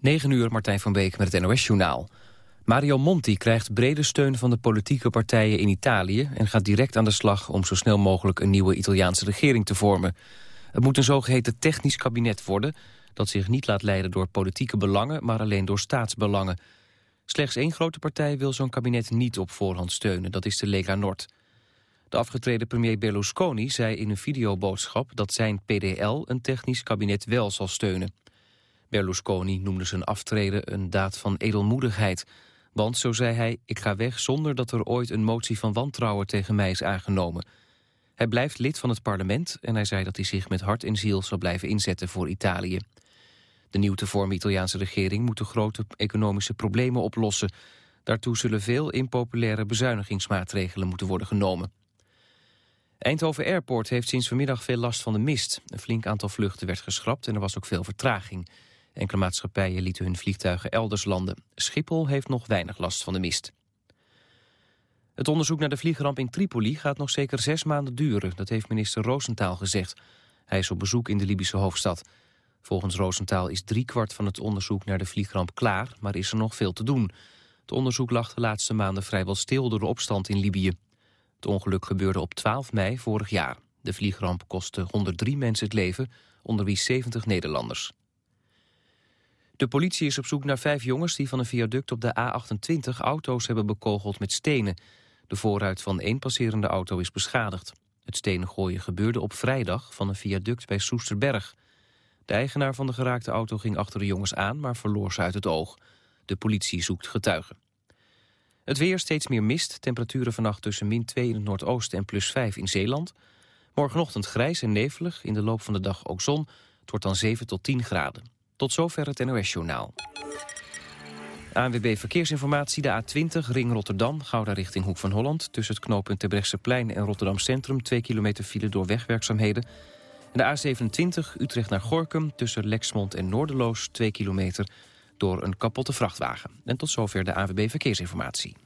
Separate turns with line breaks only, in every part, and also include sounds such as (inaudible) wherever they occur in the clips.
9 uur, Martijn van Beek met het NOS-journaal. Mario Monti krijgt brede steun van de politieke partijen in Italië... en gaat direct aan de slag om zo snel mogelijk een nieuwe Italiaanse regering te vormen. Het moet een zogeheten technisch kabinet worden... dat zich niet laat leiden door politieke belangen, maar alleen door staatsbelangen. Slechts één grote partij wil zo'n kabinet niet op voorhand steunen, dat is de Lega Nord. De afgetreden premier Berlusconi zei in een videoboodschap... dat zijn PDL een technisch kabinet wel zal steunen. Berlusconi noemde zijn aftreden een daad van edelmoedigheid. Want, zo zei hij, ik ga weg zonder dat er ooit een motie van wantrouwen tegen mij is aangenomen. Hij blijft lid van het parlement en hij zei dat hij zich met hart en ziel zal blijven inzetten voor Italië. De nieuw te vormen Italiaanse regering moet de grote economische problemen oplossen. Daartoe zullen veel impopulaire bezuinigingsmaatregelen moeten worden genomen. Eindhoven Airport heeft sinds vanmiddag veel last van de mist. Een flink aantal vluchten werd geschrapt en er was ook veel vertraging. Enkele maatschappijen lieten hun vliegtuigen elders landen. Schiphol heeft nog weinig last van de mist. Het onderzoek naar de vliegramp in Tripoli gaat nog zeker zes maanden duren. Dat heeft minister Roosentaal gezegd. Hij is op bezoek in de Libische hoofdstad. Volgens Roosentaal is driekwart van het onderzoek naar de vliegramp klaar... maar is er nog veel te doen. Het onderzoek lag de laatste maanden vrijwel stil door de opstand in Libië. Het ongeluk gebeurde op 12 mei vorig jaar. De vliegramp kostte 103 mensen het leven, onder wie 70 Nederlanders. De politie is op zoek naar vijf jongens die van een viaduct op de A28 auto's hebben bekogeld met stenen. De voorruit van één passerende auto is beschadigd. Het stenen gooien gebeurde op vrijdag van een viaduct bij Soesterberg. De eigenaar van de geraakte auto ging achter de jongens aan, maar verloor ze uit het oog. De politie zoekt getuigen. Het weer steeds meer mist. Temperaturen vannacht tussen min 2 in het noordoosten en plus 5 in Zeeland. Morgenochtend grijs en nevelig. In de loop van de dag ook zon. Het wordt dan 7 tot 10 graden. Tot zover het NOS-journaal. ANWB Verkeersinformatie, de A20, Ring Rotterdam, Gouda richting Hoek van Holland. Tussen het knooppunt Plein en Rotterdam Centrum, 2 kilometer file door wegwerkzaamheden. En de A27, Utrecht naar Gorkum, tussen Lexmond en Noorderloos, 2 kilometer door een kapotte vrachtwagen. En tot zover de AWB Verkeersinformatie.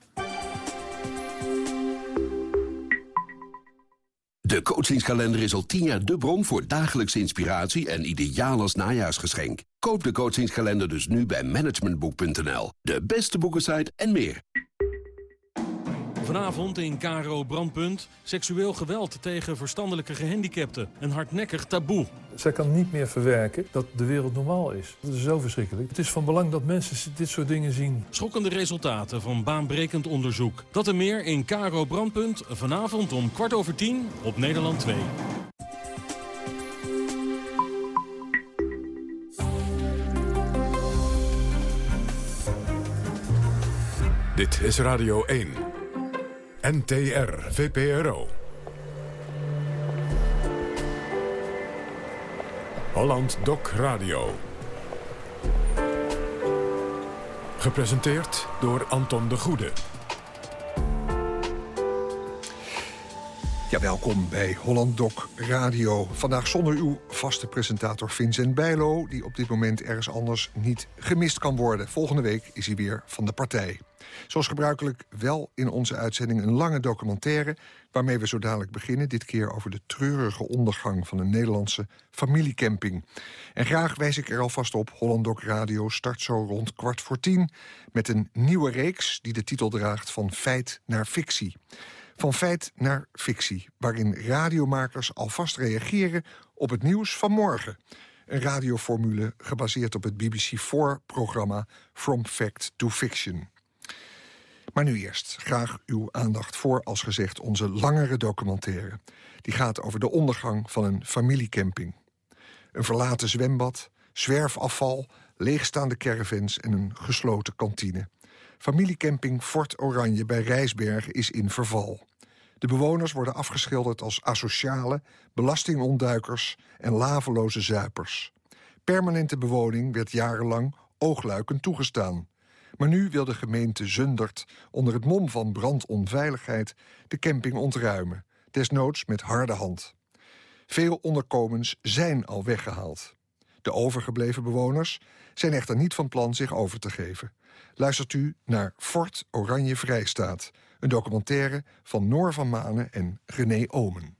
De coachingskalender is al tien jaar de bron voor dagelijkse inspiratie en ideaal als najaarsgeschenk. Koop de coachingskalender dus nu bij managementboek.nl. De beste boekensite en meer.
Vanavond in Caro Brandpunt. Seksueel geweld tegen verstandelijke gehandicapten. Een hardnekkig taboe.
Zij kan niet meer verwerken dat de wereld normaal is. Dat is zo verschrikkelijk. Het is van belang dat mensen dit soort dingen zien.
Schokkende resultaten van baanbrekend onderzoek. Dat en meer in Caro Brandpunt. Vanavond om kwart over tien op Nederland 2.
Dit is Radio 1. NTR, VPRO. Holland Doc Radio. Gepresenteerd door Anton de Goede.
Ja, welkom bij Holland Doc Radio. Vandaag zonder uw vaste presentator Vincent Bijlo... die op dit moment ergens anders niet gemist kan worden. Volgende week is hij weer van de partij. Zoals gebruikelijk wel in onze uitzending een lange documentaire... waarmee we zo dadelijk beginnen. Dit keer over de treurige ondergang van een Nederlandse familiecamping. En graag wijs ik er alvast op. Holland Doc Radio start zo rond kwart voor tien... met een nieuwe reeks die de titel draagt van feit naar fictie. Van feit naar fictie, waarin radiomakers alvast reageren op het nieuws van morgen. Een radioformule gebaseerd op het BBC4-programma From Fact to Fiction. Maar nu eerst graag uw aandacht voor, als gezegd, onze langere documentaire. Die gaat over de ondergang van een familiecamping. Een verlaten zwembad, zwerfafval, leegstaande caravans en een gesloten kantine. Familiecamping Fort Oranje bij Rijsbergen is in verval. De bewoners worden afgeschilderd als asociale, belastingontduikers en laveloze zuipers. Permanente bewoning werd jarenlang oogluikend toegestaan. Maar nu wil de gemeente Zundert onder het mom van brandonveiligheid de camping ontruimen, desnoods met harde hand. Veel onderkomens zijn al weggehaald. De overgebleven bewoners zijn echter niet van plan zich over te geven. Luistert u naar Fort Oranje Vrijstaat, een documentaire van Noor van Manen en René Omen.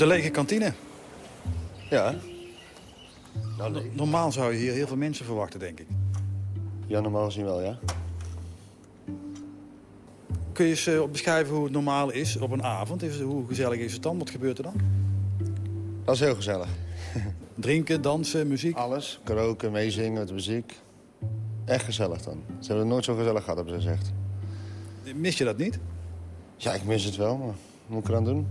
De lege kantine.
Ja.
Nou, Normaal zou je hier heel veel mensen verwachten, denk ik.
Ja, normaal gezien wel, ja.
Kun je eens uh, beschrijven hoe het normaal is op een avond? Is, hoe gezellig is het dan? Wat gebeurt er dan?
Dat is heel gezellig. (laughs)
Drinken, dansen, muziek?
Alles. Karaoke, meezingen met de muziek. Echt gezellig dan. Ze hebben het nooit zo gezellig gehad, hebben ze gezegd.
Mis je dat niet?
Ja, ik mis het wel, maar wat moet ik eraan doen?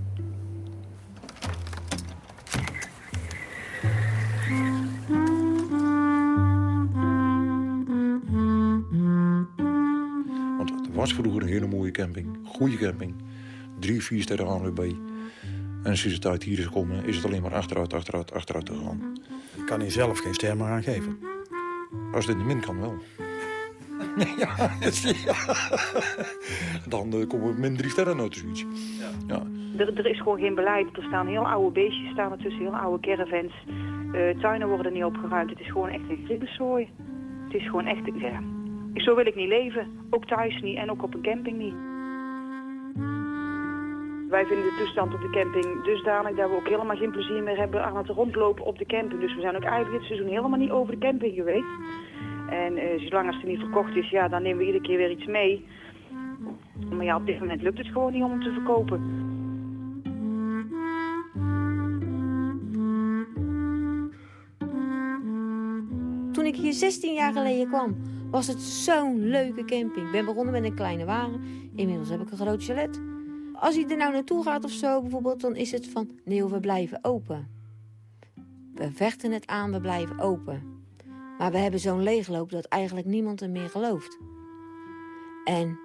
Was vroeger een hele mooie camping. Goede camping. Drie, vier sterren ANWB. En sinds de tijd hier is gekomen, is het alleen maar achteruit, achteruit, achteruit te gaan.
Je kan hier zelf geen ster meer aan geven.
Als in de min kan wel. (laughs) ja, Dan uh, komen we min drie sterren uit zoiets. Ja. ja.
Er, er, is gewoon geen beleid. Er staan heel oude beestjes staan ertussen, heel oude caravans. Uh, tuinen worden niet opgeruimd. Het is gewoon echt een griepenzooi. Het is gewoon echt... Ja. Zo wil ik niet leven. Ook thuis niet en ook op een camping niet. Wij vinden de toestand op de camping dusdanig dat we ook helemaal geen plezier meer hebben aan het rondlopen op de camping. Dus we zijn ook eigenlijk dit seizoen helemaal niet over de camping geweest. En uh, zolang als het niet verkocht is, ja, dan nemen we iedere keer weer iets mee. Maar ja, op dit moment lukt het gewoon niet om hem te verkopen.
Toen ik hier 16 jaar geleden kwam, was het zo'n leuke camping. Ik ben begonnen met een kleine wagen. Inmiddels heb ik een groot chalet. Als hij er nou naartoe gaat of zo bijvoorbeeld, dan is het van... nee, we blijven open. We vechten het aan, we blijven open. Maar we hebben zo'n leegloop dat eigenlijk niemand er meer gelooft. En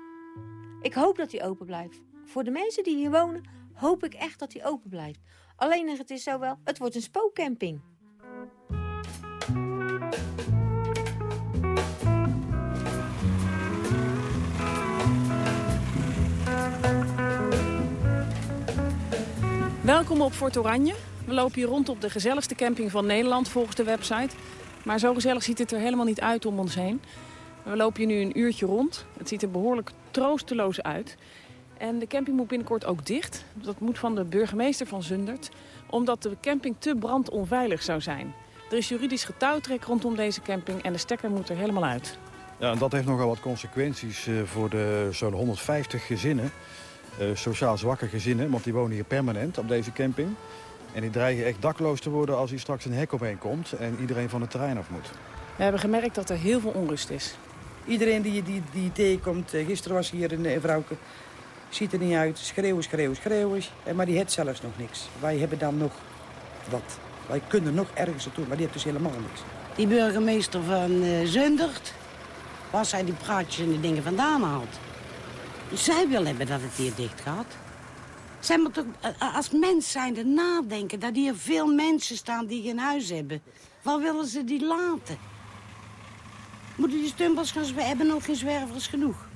ik hoop dat hij open blijft. Voor de mensen die hier wonen, hoop ik echt dat hij open blijft. Alleen het is zo wel, het wordt een spookcamping.
Welkom op Fort Oranje. We lopen hier rond op de gezelligste camping van Nederland volgens de website. Maar zo gezellig ziet het er helemaal niet uit om ons heen. We lopen hier nu een uurtje rond. Het ziet er behoorlijk troosteloos uit. En de camping moet binnenkort ook dicht. Dat moet van de burgemeester van Zundert. Omdat de camping te brandonveilig zou zijn. Er is juridisch getouwtrek rondom deze camping en de stekker moet er helemaal uit.
Ja, en dat heeft nogal wat consequenties eh, voor zo'n 150 gezinnen. Uh, sociaal zwakke gezinnen, want die wonen hier permanent op deze camping. En die dreigen echt dakloos te worden als hier straks een hek omheen komt... en iedereen van het terrein af moet.
We hebben gemerkt dat er heel veel onrust is.
Iedereen die, die, die tegenkomt, eh, gisteren was hier een vrouwke, ziet er niet uit. Schreeuwen, schreeuwen, schreeuwen. Maar die heeft zelfs nog niks. Wij hebben dan nog wat. Wij kunnen nog ergens naartoe, maar die heeft dus helemaal niks.
Die burgemeester van uh, Zundert, waar zij die praatjes en die dingen vandaan haalt. Zij wil hebben dat het hier dicht gaat. Zij moet toch eh, als mens zijnde nadenken dat hier veel mensen staan die geen huis hebben. Waar willen ze die laten? Moeten die stumpels gaan We hebben nog geen zwervers genoeg.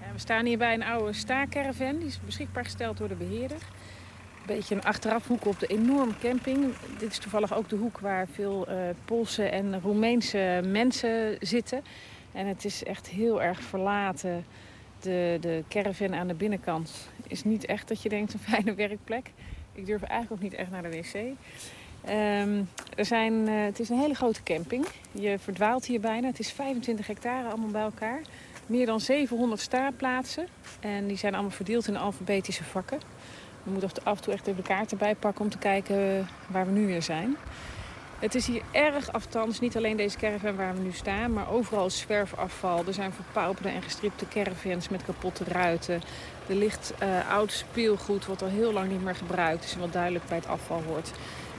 Ja, we staan hier bij een oude staakerven. Die is beschikbaar gesteld door de beheerder. Een beetje een achterafhoek op de enorme camping. Dit is toevallig ook de hoek waar veel uh, Poolse en Roemeense mensen zitten. En het is echt heel erg verlaten de, de caravan aan de binnenkant is niet echt dat je denkt een fijne (laughs) werkplek. Ik durf eigenlijk ook niet echt naar de wc. Ehm, er zijn, uh, het is een hele grote camping. Je verdwaalt hier bijna. Het is 25 hectare allemaal bij elkaar. Meer dan 700 staarplaatsen. En die zijn allemaal verdeeld in alfabetische vakken. We moeten af en toe echt even de kaart erbij pakken om te kijken waar we nu weer zijn. Het is hier erg aftans, niet alleen deze caravan waar we nu staan, maar overal zwerfafval. Er zijn verpauperde en gestripte caravans met kapotte ruiten. Er ligt uh, oud speelgoed wat al heel lang niet meer gebruikt is en wat duidelijk bij het afval hoort.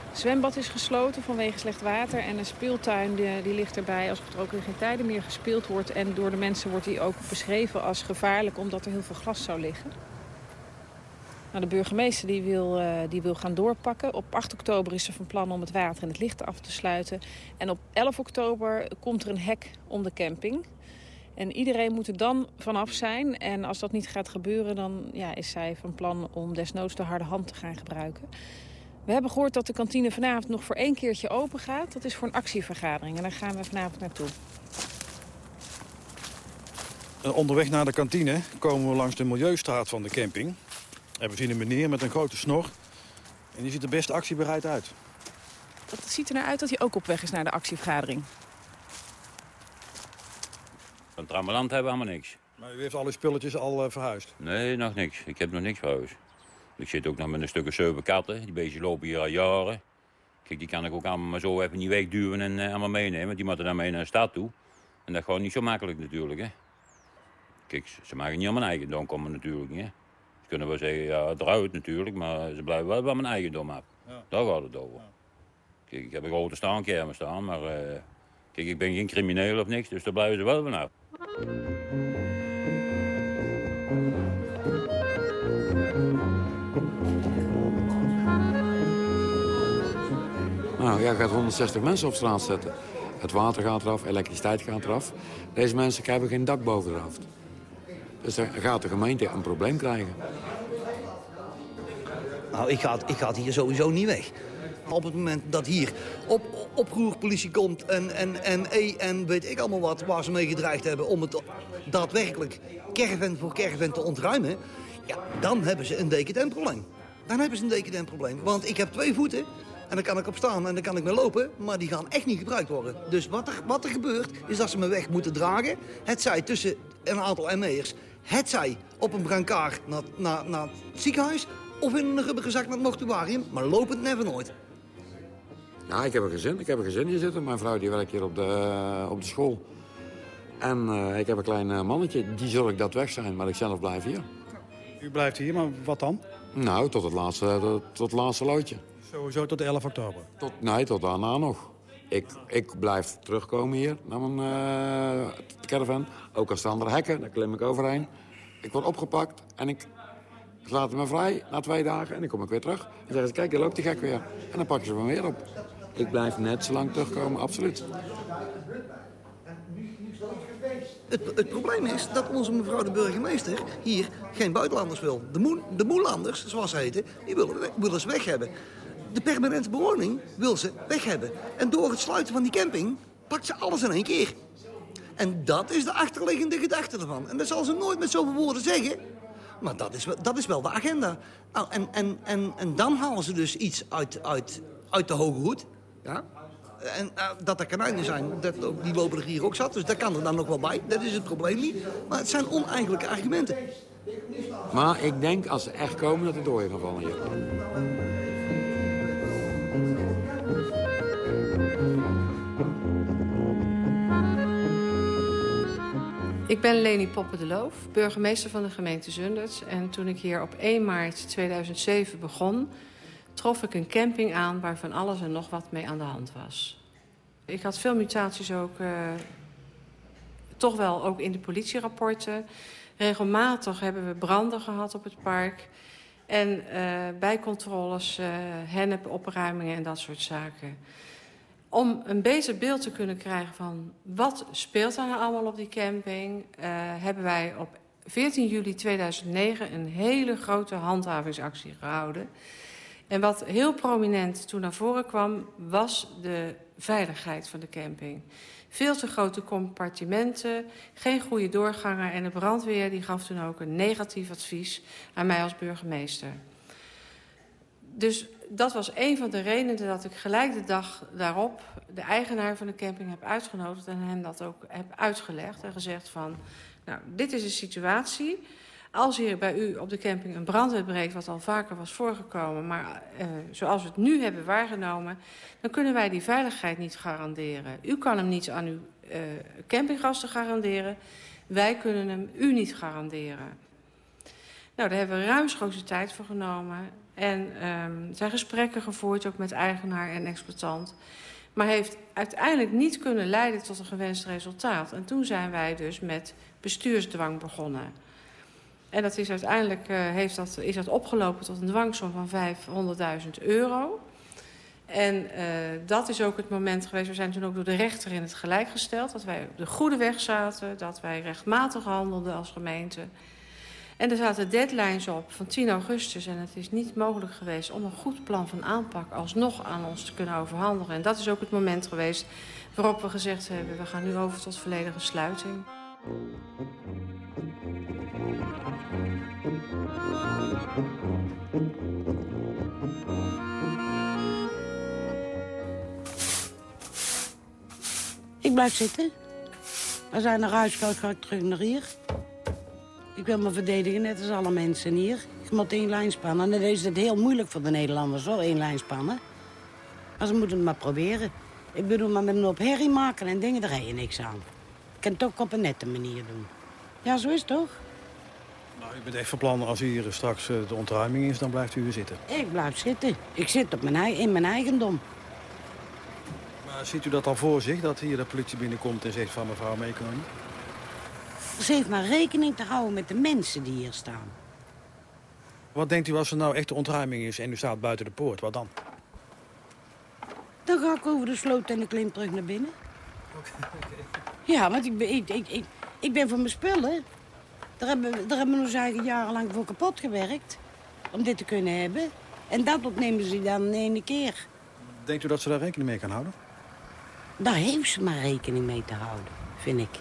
Het zwembad is gesloten vanwege slecht water en een speeltuin die, die ligt erbij als er ook in geen tijden meer gespeeld wordt. En door de mensen wordt die ook beschreven als gevaarlijk omdat er heel veel glas zou liggen. Nou, de burgemeester die wil, uh, die wil gaan doorpakken. Op 8 oktober is er van plan om het water en het licht af te sluiten. En op 11 oktober komt er een hek om de camping. En iedereen moet er dan vanaf zijn. En als dat niet gaat gebeuren, dan ja, is zij van plan om desnoods de harde hand te gaan gebruiken. We hebben gehoord dat de kantine vanavond nog voor één keertje open gaat. Dat is voor een actievergadering en daar gaan we vanavond naartoe.
Onderweg naar de kantine komen we langs de milieustraat van de camping. En we zien een meneer met een grote snor. En die ziet er best actiebereid uit.
Dat ziet er naar uit dat hij ook op weg is naar de actievergadering.
Van Trammeland hebben we allemaal niks.
Maar u heeft al uw spulletjes al uh, verhuisd?
Nee, nog niks. Ik heb nog niks verhuisd. Ik zit ook nog met een stuk of zeven katten. Die beestjes lopen hier al jaren. Kijk, die kan ik ook allemaal maar zo even niet wegduwen en uh, allemaal meenemen. Die moeten dan mee naar de stad toe. En dat is gewoon niet zo makkelijk natuurlijk, hè. Kijk, ze maken niet aan mijn eigendom komen natuurlijk, hè. Kunnen wel zeggen, ja, eruit natuurlijk, maar ze blijven wel bij mijn eigendom af. Ja. Daar gaat het over. Ja. Kijk, ik heb een grote staankermen staan, maar... Uh, kijk, ik ben geen crimineel of niks, dus daar blijven ze wel vanaf.
Nou, jij gaat 160 mensen op straat zetten. Het water gaat eraf, elektriciteit gaat eraf. Deze mensen krijgen geen dak boven de hoofd. Gaat de gemeente een probleem krijgen.
Nou, ik ga, ik ga hier sowieso niet weg. Op het moment dat hier op, oproerpolitie komt en, en, en E en weet ik allemaal wat... waar ze mee gedreigd hebben om het daadwerkelijk caravan voor caravan te ontruimen... ja, dan hebben ze een decadent probleem. Dan hebben ze een decadent probleem. Want ik heb twee voeten en dan kan ik op staan en dan kan ik mee lopen, maar die gaan echt niet gebruikt worden. Dus wat er, wat er gebeurt, is dat ze me weg moeten dragen. Het zij tussen een aantal ME'ers. Het zij op een brancard naar, naar, naar het ziekenhuis... of in een rubberen zak naar het mortuarium, maar lopend never nooit.
Ja, ik heb een gezin. Ik heb een gezin hier zitten. Mijn vrouw die werkt hier op de, op de school. En uh, ik heb een klein uh, mannetje. Die zorgt dat weg zijn, maar ik zelf blijf hier.
U blijft hier, maar wat dan?
Nou, tot het laatste, tot, tot het laatste loodje.
Sowieso tot 11 oktober?
Tot, nee, tot daarna nog. Ik, ik blijf terugkomen hier naar mijn uh, caravan. Ook als er hekken, daar klim ik overheen. Ik word opgepakt en ik laat me vrij na twee dagen. En dan kom ik weer terug. En zeggen ze, kijk, je loopt die gek weer. En dan pakken ze me weer op. Ik blijf net zo lang terugkomen, absoluut.
Het, het, probleem is dat onze mevrouw de burgemeester hier geen buitenlanders wil. De, moe, de moelanders, zoals ze heten, die willen, willen ze weg hebben. De permanente bewoning wil ze weg hebben. En door het sluiten van die camping pakt ze alles in één keer. En dat is de achterliggende gedachte ervan. En dat zal ze nooit met zoveel woorden zeggen. Maar dat is, dat is wel de agenda. Nou, en, en, en, en dan halen ze dus iets uit, uit, uit de hoge hoed. Ja? En uh, dat er kanijnen zijn, dat, die lopen er hier ook zat. Dus dat kan er dan nog wel bij. Dat is het probleem niet. Maar het zijn oneigenlijke argumenten.
Maar ik denk als ze echt komen dat het door gaan vallen.
Ik ben Leni Poppen de Loof, burgemeester van de gemeente Zundert. En toen ik hier op 1 maart 2007 begon... trof ik een camping aan waar van alles en nog wat mee aan de hand was. Ik had veel mutaties ook, uh, toch wel ook in de politierapporten. Regelmatig hebben we branden gehad op het park. En uh, bijcontroles, uh, hennepopruimingen en dat soort zaken om een beter beeld te kunnen krijgen van wat speelt er nou allemaal op die camping... Uh, hebben wij op 14 juli 2009 een hele grote handhavingsactie gehouden. En wat heel prominent toen naar voren kwam, was de veiligheid van de camping. Veel te grote compartimenten, geen goede doorgangen... en de brandweer die gaf toen ook een negatief advies aan mij als burgemeester. Dus dat was een van de redenen dat ik gelijk de dag daarop... de eigenaar van de camping heb uitgenodigd en hem dat ook heb uitgelegd. En gezegd van, nou, dit is een situatie. Als hier bij u op de camping een brand wat al vaker was voorgekomen... maar uh, zoals we het nu hebben waargenomen... dan kunnen wij die veiligheid niet garanderen. U kan hem niet aan uw uh, campinggasten garanderen. Wij kunnen hem u niet garanderen. Nou, daar hebben we ruimschoots tijd voor genomen. En um, zijn gesprekken gevoerd, ook met eigenaar en exploitant. Maar heeft uiteindelijk niet kunnen leiden tot een gewenst resultaat. En toen zijn wij dus met bestuursdwang begonnen. En dat is uiteindelijk uh, heeft dat, is dat opgelopen tot een dwangsom van 500.000 euro. En uh, dat is ook het moment geweest. We zijn toen ook door de rechter in het gelijk gesteld. Dat wij op de goede weg zaten. Dat wij rechtmatig handelden als gemeente. En er zaten deadlines op van 10 augustus. En het is niet mogelijk geweest om een goed plan van aanpak alsnog aan ons te kunnen overhandigen. En dat is ook het moment geweest waarop we gezegd hebben... we gaan nu over tot volledige sluiting.
Ik blijf zitten. Als zijn naar huis gaat, terug naar hier. Ik wil me verdedigen, net als alle mensen hier. Ik moet één lijn spannen. En dan is het heel moeilijk voor de Nederlanders, hoor, één lijn spannen. Maar ze moeten het maar proberen. Ik bedoel, maar met een op herrie maken en dingen, daar heb je niks aan. Ik kan het ook op een nette manier doen. Ja, zo is het toch?
Nou, u bent echt van plan, als hier straks eh, de ontruiming is, dan blijft u weer zitten.
Ik blijf zitten. Ik zit op mijn, in mijn eigendom.
Maar ziet u dat al voor zich, dat hier de politie binnenkomt en zegt van mevrouw mee kan?
Ze heeft maar rekening te houden met de mensen die hier staan.
Wat denkt u als er nou echt de ontruiming is en u staat buiten de poort, wat dan?
Dan ga ik over de sloot en ik klim terug naar binnen. Ja, want ik ben, ik, ik, ik, ik ben voor mijn spullen. Daar hebben, daar hebben we ons eigen jarenlang voor kapot gewerkt. Om dit te kunnen hebben. En dat opnemen ze dan in ene keer.
Denkt u dat ze daar rekening mee kan houden?
Daar heeft ze maar rekening mee te houden, vind ik.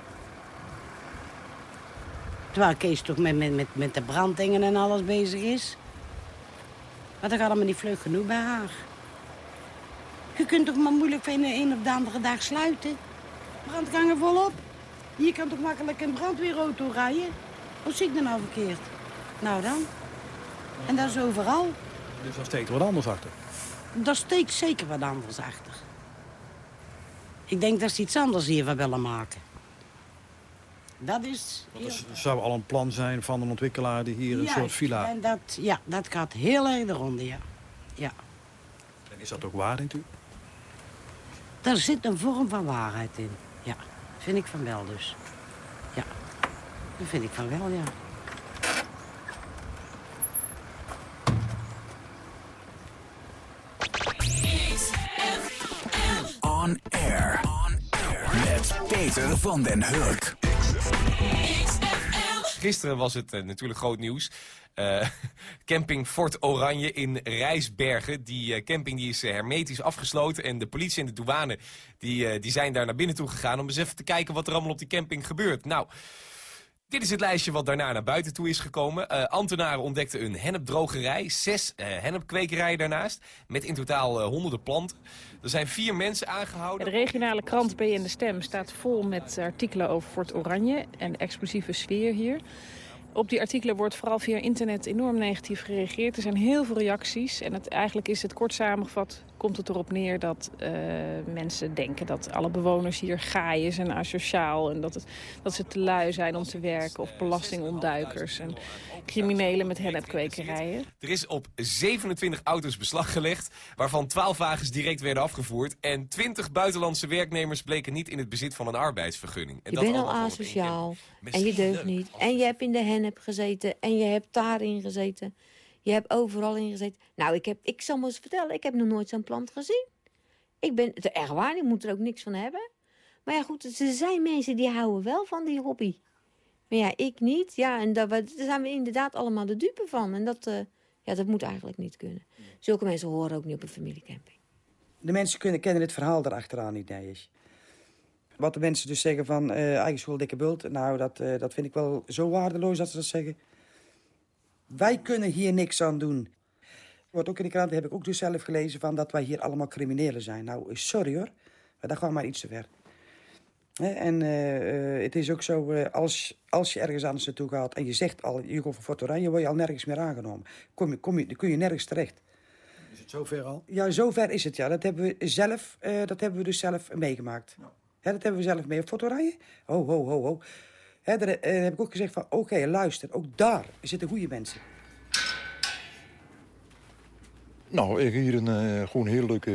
Terwijl Kees toch met, met, met, met de branddingen en alles bezig is. Maar dat gaat allemaal niet vlug genoeg bij haar. Je kunt toch maar moeilijk van de een op de andere dag sluiten. Brandgangen volop. Hier kan toch makkelijk een brandweerauto rijden. Hoe zie ik dat nou verkeerd? Nou dan. En dat is overal.
Dus daar steekt wat anders achter.
Daar steekt zeker wat anders achter. Ik denk dat ze iets anders hiervan willen maken. Dat is...
Zou al een plan zijn van een ontwikkelaar die hier een soort villa...
En dat, ja, dat gaat heel erg de ronde, ja. ja.
En is dat ook waar, denkt u?
Daar zit een vorm van waarheid in. Ja, vind ik van wel dus. Ja, dat vind ik van wel, ja.
On Air. Met Peter van den Hurk.
Gisteren was het eh, natuurlijk groot nieuws. Eh, (laughs) camping Fort Oranje in Rijsbergen. Die eh, camping die is hermetisch afgesloten. En de politie en de douane die, die zijn daar naar binnen toe gegaan... om eens even te kijken wat er allemaal op die camping gebeurt. Nou, dit is het lijstje wat daarna naar buiten toe is gekomen. Eh, ambtenaren ontdekten een hennepdrogerij, zes eh hennepkwekerijen daarnaast... met in totaal eh, honderden planten. Er zijn vier mensen aangehouden.
De regionale krant B en de Stem staat vol met artikelen over Fort Oranje en de explosieve sfeer hier. Op die artikelen wordt vooral via internet enorm negatief gereageerd. Er zijn heel veel reacties en het, eigenlijk is het kort samengevat... komt het erop neer dat eh, mensen denken dat alle bewoners hier gaaien zijn asociaal... en dat, het, dat ze te lui zijn om te werken of belastingontduikers... en criminelen met hennepkwekerijen.
Er is op 27 auto's beslag gelegd, waarvan 12 wagens direct werden afgevoerd. En 20 buitenlandse werknemers bleken niet in het bezit van een arbeidsvergunning. En
Je
dat
bent al asociaal. En je deugt niet. En je hebt in de hennep gezeten. En je hebt daarin gezeten. Je hebt overal in. Nou, ik, heb, ik zal me eens vertellen. Ik heb nog nooit zo'n plant gezien. Ik ben het echt waar. Moet er ook niks van hebben. Maar ja, goed. Er zijn mensen die houden wel van die hobby. Maar ja, ik niet. Ja, en daar, zijn we inderdaad allemaal de dupe van. En dat, eh, ja, dat moet eigenlijk niet kunnen. Zulke mensen horen ook niet op een familiecamping.
De mensen kunnen, kennen het verhaal erachteraan niet, nee. Wat de mensen dus zeggen van eh eigen school, dikke bult... nou, dat, eh, dat vind ik wel zo waardeloos dat ze dat zeggen. Wij kunnen hier niks aan doen. Wordt ook in de krant, heb ik ook dus zelf gelezen... van dat wij hier allemaal criminelen zijn. Nou, sorry hoor, maar dat gaat maar iets te ver. En eh, eh, het is ook zo, eh, als, als je ergens anders naartoe gaat... en je zegt al, je gaat voor Fort Oranje, word je al nergens meer aangenomen. Kom je, kom je, dan kun je nergens terecht.
Is het zover al?
Ja, zover is het, ja. Dat hebben we zelf, eh, dat hebben we dus zelf meegemaakt. Dat hebben we zelf mee. Fort Oranje? Ho, ho, ho, ho. Hè, daar eh, heb ik ook gezegd van, oké, luister, ook daar zitten goede mensen.
Nou, ik hier een eh, gewoon heel leuke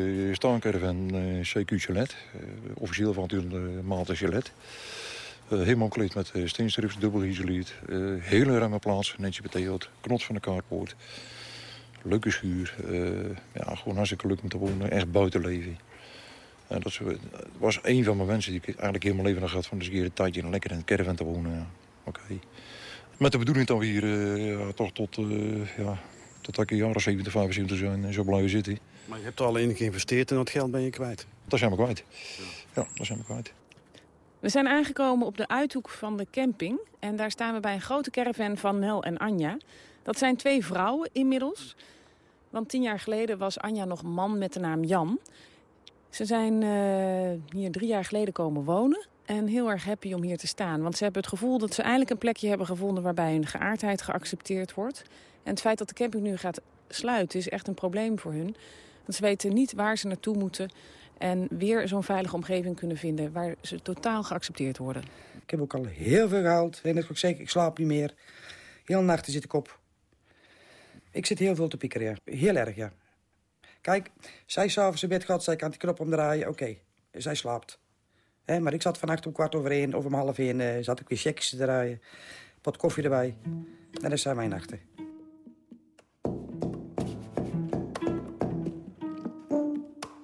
uh, CQ Chalet. Eh, officieel van natuurlijk uh, Maarten Chalet. Eh, helemaal gekleed met uh, steenstrips, dubbel geïsoleerd. Eh, hele ruime plaats, netjes betegeld. Knot van de kaartpoort. Leuke schuur. eh, ja, gewoon hartstikke leuk om te wonen. Echt buitenleven. En dat is- was een van mijn wensen die ik eigenlijk heel mijn leven nog had. Van dus een keer een tijdje lekker in een caravan te wonen. Ja. Oké. Met de bedoeling dat we hier eh, ja, toch tot, eh ja, tot ik een jaar of 70, 75 zijn en zo blijven zitten.
Maar je hebt er al in geïnvesteerd en dat geld ben je kwijt.
Dat zijn we kwijt. Ja, dat zijn we kwijt.
We zijn aangekomen op de uithoek van de camping. En daar staan we bij een grote caravan van Nel en Anja. Dat zijn twee vrouwen inmiddels. Want tien jaar geleden was Anja nog man met de naam Jan. Ze zijn uh, hier drie jaar geleden komen wonen en heel erg happy om hier te staan. Want ze hebben het gevoel dat ze eindelijk een plekje hebben gevonden... waarbij hun geaardheid geaccepteerd wordt. En het feit dat de camping nu gaat sluiten is echt een probleem voor hun. Want ze weten niet waar ze naartoe moeten... en weer zo'n veilige omgeving kunnen vinden... waar ze totaal geaccepteerd worden.
Ik heb ook al heel veel gehaald. En ik zeker, ik slaap niet meer. Heel nachten zit ik op. Ik zit heel veel te piekeren, ja. Heel erg, ja. Kijk, zij s'avonds in bed gaat, zij kan die knop omdraaien. Oké, zij slaapt. Maar ik zat vannacht om kwart over één of om half één... Uh, zat ik weer checkjes te draaien. Pot koffie erbij. En dat zijn mijn nachten.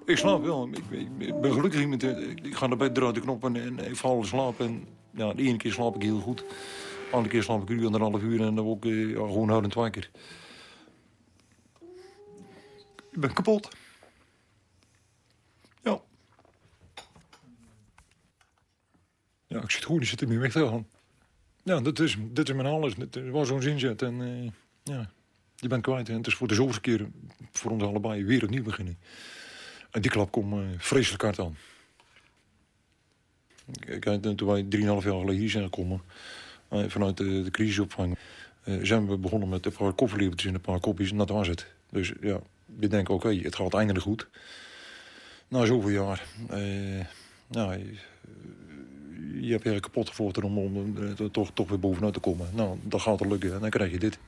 Ik slaap wel. Ik, ben gelukkig met Ik ga naar bed, draai de knop en, ik val in slaap. En ja, de ene keer slaap ik heel goed. De andere keer slaap ik uur, anderhalf uur en dan ook ja, gewoon houden twee keer. Ik ben kapot. Ja. Ja, ik zit goed, ik zit er niet weg te gaan. Ja, dit is, is mijn alles. Dit was zo'n zinzet en uh, ja, je bent kwijt. En het is voor de zoveelste keer voor ons allebei weer opnieuw beginnen. En die klap komt uh, vreselijk hard aan. Kijk, toen wij 3,5 jaar geleden hier zijn gekomen... Uh, vanuit de, de crisisopvang... zijn we begonnen met een paar kofferlievertjes en een paar kopjes. En dat was het. Dus ja, je denkt, oké, het gaat eindelijk goed. Na zoveel jaar... nou, je hebt weer kapot gevoerd om, om uh, toch, toch weer bovenuit te komen. Nou, dat gaat er lukken en dan krijg je dit.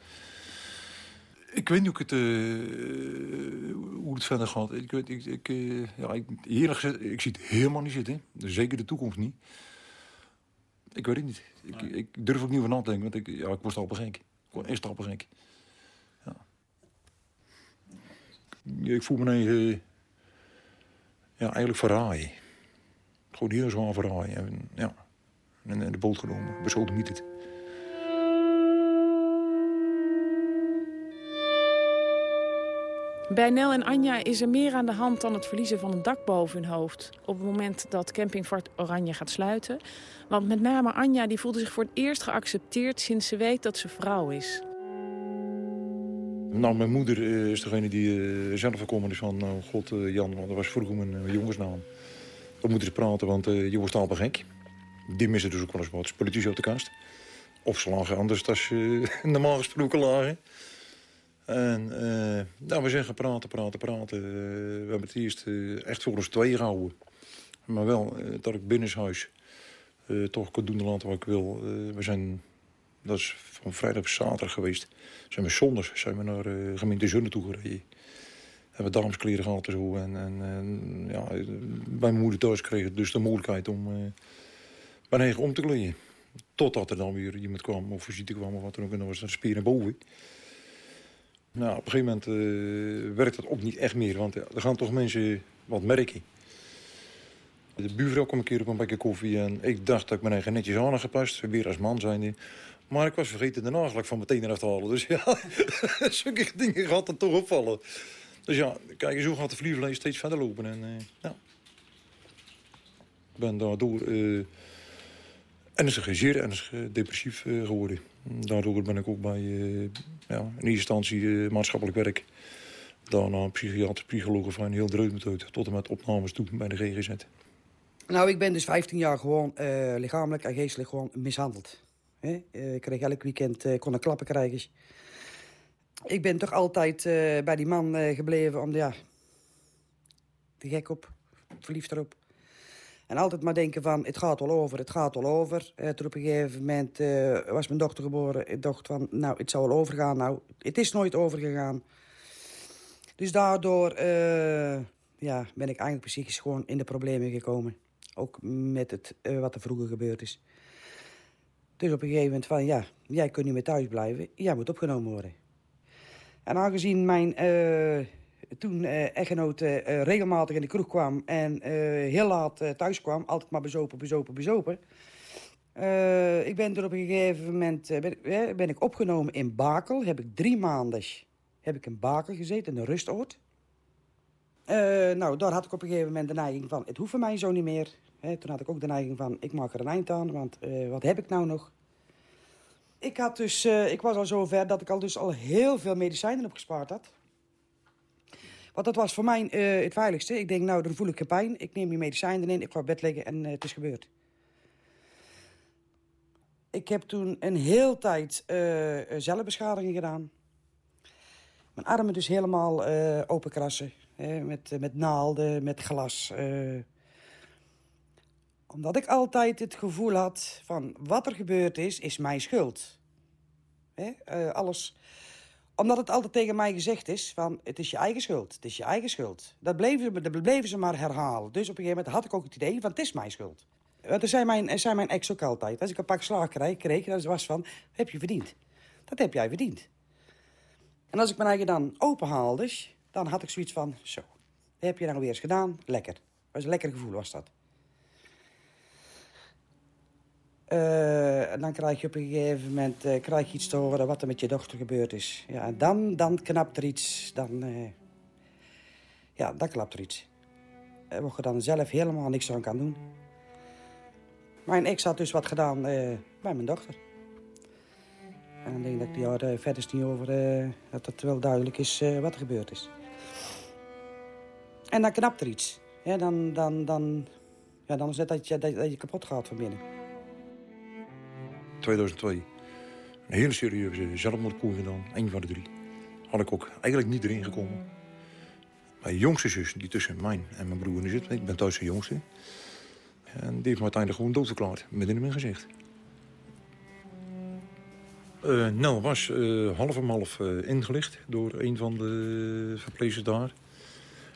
Ik weet niet hoe het, uh, hoe het verder gaat. Ik, weet, ik, ik, uh, ja, ik, eerlijk gezegd, ik zie het helemaal niet zitten. Zeker de toekomst niet. Ik weet het niet. Ik, ik durf ook niet na te denken, want ik, ja, ik word stapelgek. Ik word echt stapelgek. Ja. Ik voel me uh, ja, eigenlijk verraaien. Gewoon heel zwaar verraaien. En, ja. en de boot genomen. Besloten niet het.
Bij Nel en Anja is er meer aan de hand dan het verliezen van een dak boven hun hoofd. Op het moment dat Camping Fort Oranje gaat sluiten. Want met name Anja die voelde zich voor het eerst geaccepteerd sinds ze weet dat ze vrouw is.
Nou, mijn moeder is degene die uh, zelf gekomen is van uh, God Jan. Want dat was vroeger mijn jongensnaam. We moeten eens praten, want je wordt al gek. Die missen dus ook wel eens wat spulletjes uit de kast. Of ze lagen anders dan ze (laughs) normaal gesproken lagen. En nou, we zijn gaan praten, praten, praten. We hebben het eerst echt voor ons twee gehouden. Maar wel dat ik binnenshuis toch kan doen laten wat ik wil. we zijn, dat is van vrijdag op zaterdag geweest. Zijn we zondag zijn we naar de gemeente Zunne toe gereden. Hebben dameskleren gehad en zo. En, en, ja, bij mijn moeder thuis kreeg dus de mogelijkheid om uh, mijn eigen om te kleden. Totdat er dan weer iemand kwam of visite kwam of wat dan ook. En dan was er spier naar boven. Nou, op een gegeven moment uh, werkt dat ook niet echt meer. Want er gaan toch mensen wat merken. De buurvrouw kwam een keer op een bakje koffie en ik dacht dat ik mijn eigen netjes aan had gepast. Weer als man zijnde. Maar ik was vergeten de nagelak van meteen eraf te halen. Dus ja, (laughs) zulke dingen gaat dan toch opvallen. Dus ja, kijk hoe gaat de vliegverlijn steeds verder lopen. En uh, ja, ik ben daardoor uh, ernstig, zeer ernstig depressief uh, geworden. Daardoor ben ik ook bij ja, in eerste instantie maatschappelijk werk. Daarna psychiater, psychologen van heel dreugmethode. Tot en met opnames toe bij de GGZ.
Nou, ik ben dus 15 jaar gewoon lichamelijk en geestelijk gewoon mishandeld. He? ik kreeg elk weekend, kon een klappen krijgen ik ben toch altijd uh, bij die man gebleven om, ja... te gek op, verliefd erop. En altijd maar denken van, het gaat wel over, het gaat wel over. Uh, toen op een gegeven moment was mijn dochter geboren. Ik dacht van, nou, het zal wel overgaan. Nou, het is nooit overgegaan. Dus daardoor ja, ben ik eigenlijk psychisch gewoon in de problemen gekomen. Ook met het, wat er vroeger gebeurd is. Dus op een gegeven moment van, ja, jij kunt niet meer thuis blijven. Jij moet opgenomen worden. En aangezien mijn uh, toen uh, echtgenoot uh, regelmatig in de kroeg kwam... en heel laat thuis kwam, altijd maar bezopen, bezopen, bezopen... ik ben er op een gegeven moment ben, ben, ik opgenomen in Bakel. Heb ik drie maanden heb ik in Bakel gezeten, in een rustoord. nou, daar had ik op een gegeven moment de neiging van... het hoeft voor mij zo niet meer. Toen had ik ook de neiging van, ik maak er een eind aan... want wat heb ik nou nog? Ik, had dus, uh, ik was al zover dat ik al, dus al heel veel medicijnen opgespaard had. Want dat was voor mij eh, het veiligste. Ik denk, nou, dan voel ik geen pijn. Ik neem die medicijnen in, ik ga op bed liggen en eh, het is gebeurd. Ik heb toen een heel tijd zelfbeschadiging gedaan. Mijn armen dus helemaal openkrassen. met, met naalden, met glas. Omdat ik altijd het gevoel had van wat er gebeurd is, is mijn schuld. alles omdat het altijd tegen mij gezegd is van het is je eigen schuld, het is je eigen schuld. Dat bleven, ze, bleven ze maar herhalen. Dus op een gegeven moment had ik ook het idee van het is mijn schuld. Dat zei mijn, zei mijn ex ook altijd. Als ik een pak slaag kreeg, kreeg dat was van heb je verdiend. Dat heb jij verdiend. En als ik mijn eigen dan openhaalde, dan had ik zoiets van zo. Heb je nou weer eens gedaan, lekker. Was een lekker gevoel was dat. En dan krijg je op een gegeven moment uh, krijg je iets te horen wat er met je dochter gebeurd is. Ja, en dan, dan knapt er iets. Dan, uh, ja, dan klapt er iets. En je dan zelf helemaal niks aan kan doen. Mijn ex had dus wat gedaan bij mijn dochter. En dan denk ik dat ik ja, verder is niet over dat het wel duidelijk is wat er gebeurd is. En dan knapt er iets. Dan, dan, dan, ja, dan is het dat je, dat je kapot gaat van binnen.
2002. Een hele serieuze zelfmoordkoer gedaan. Eén van de drie. Had ik ook eigenlijk niet erin gekomen. Mijn jongste zus, die tussen mijn en mijn broer zit... ik ben thuis de jongste... en die heeft me uiteindelijk gewoon doodverklaard. Midden in mijn gezicht. Uh, Nel was uh, half om half uh, ingelicht door een van de verpleegsters daar.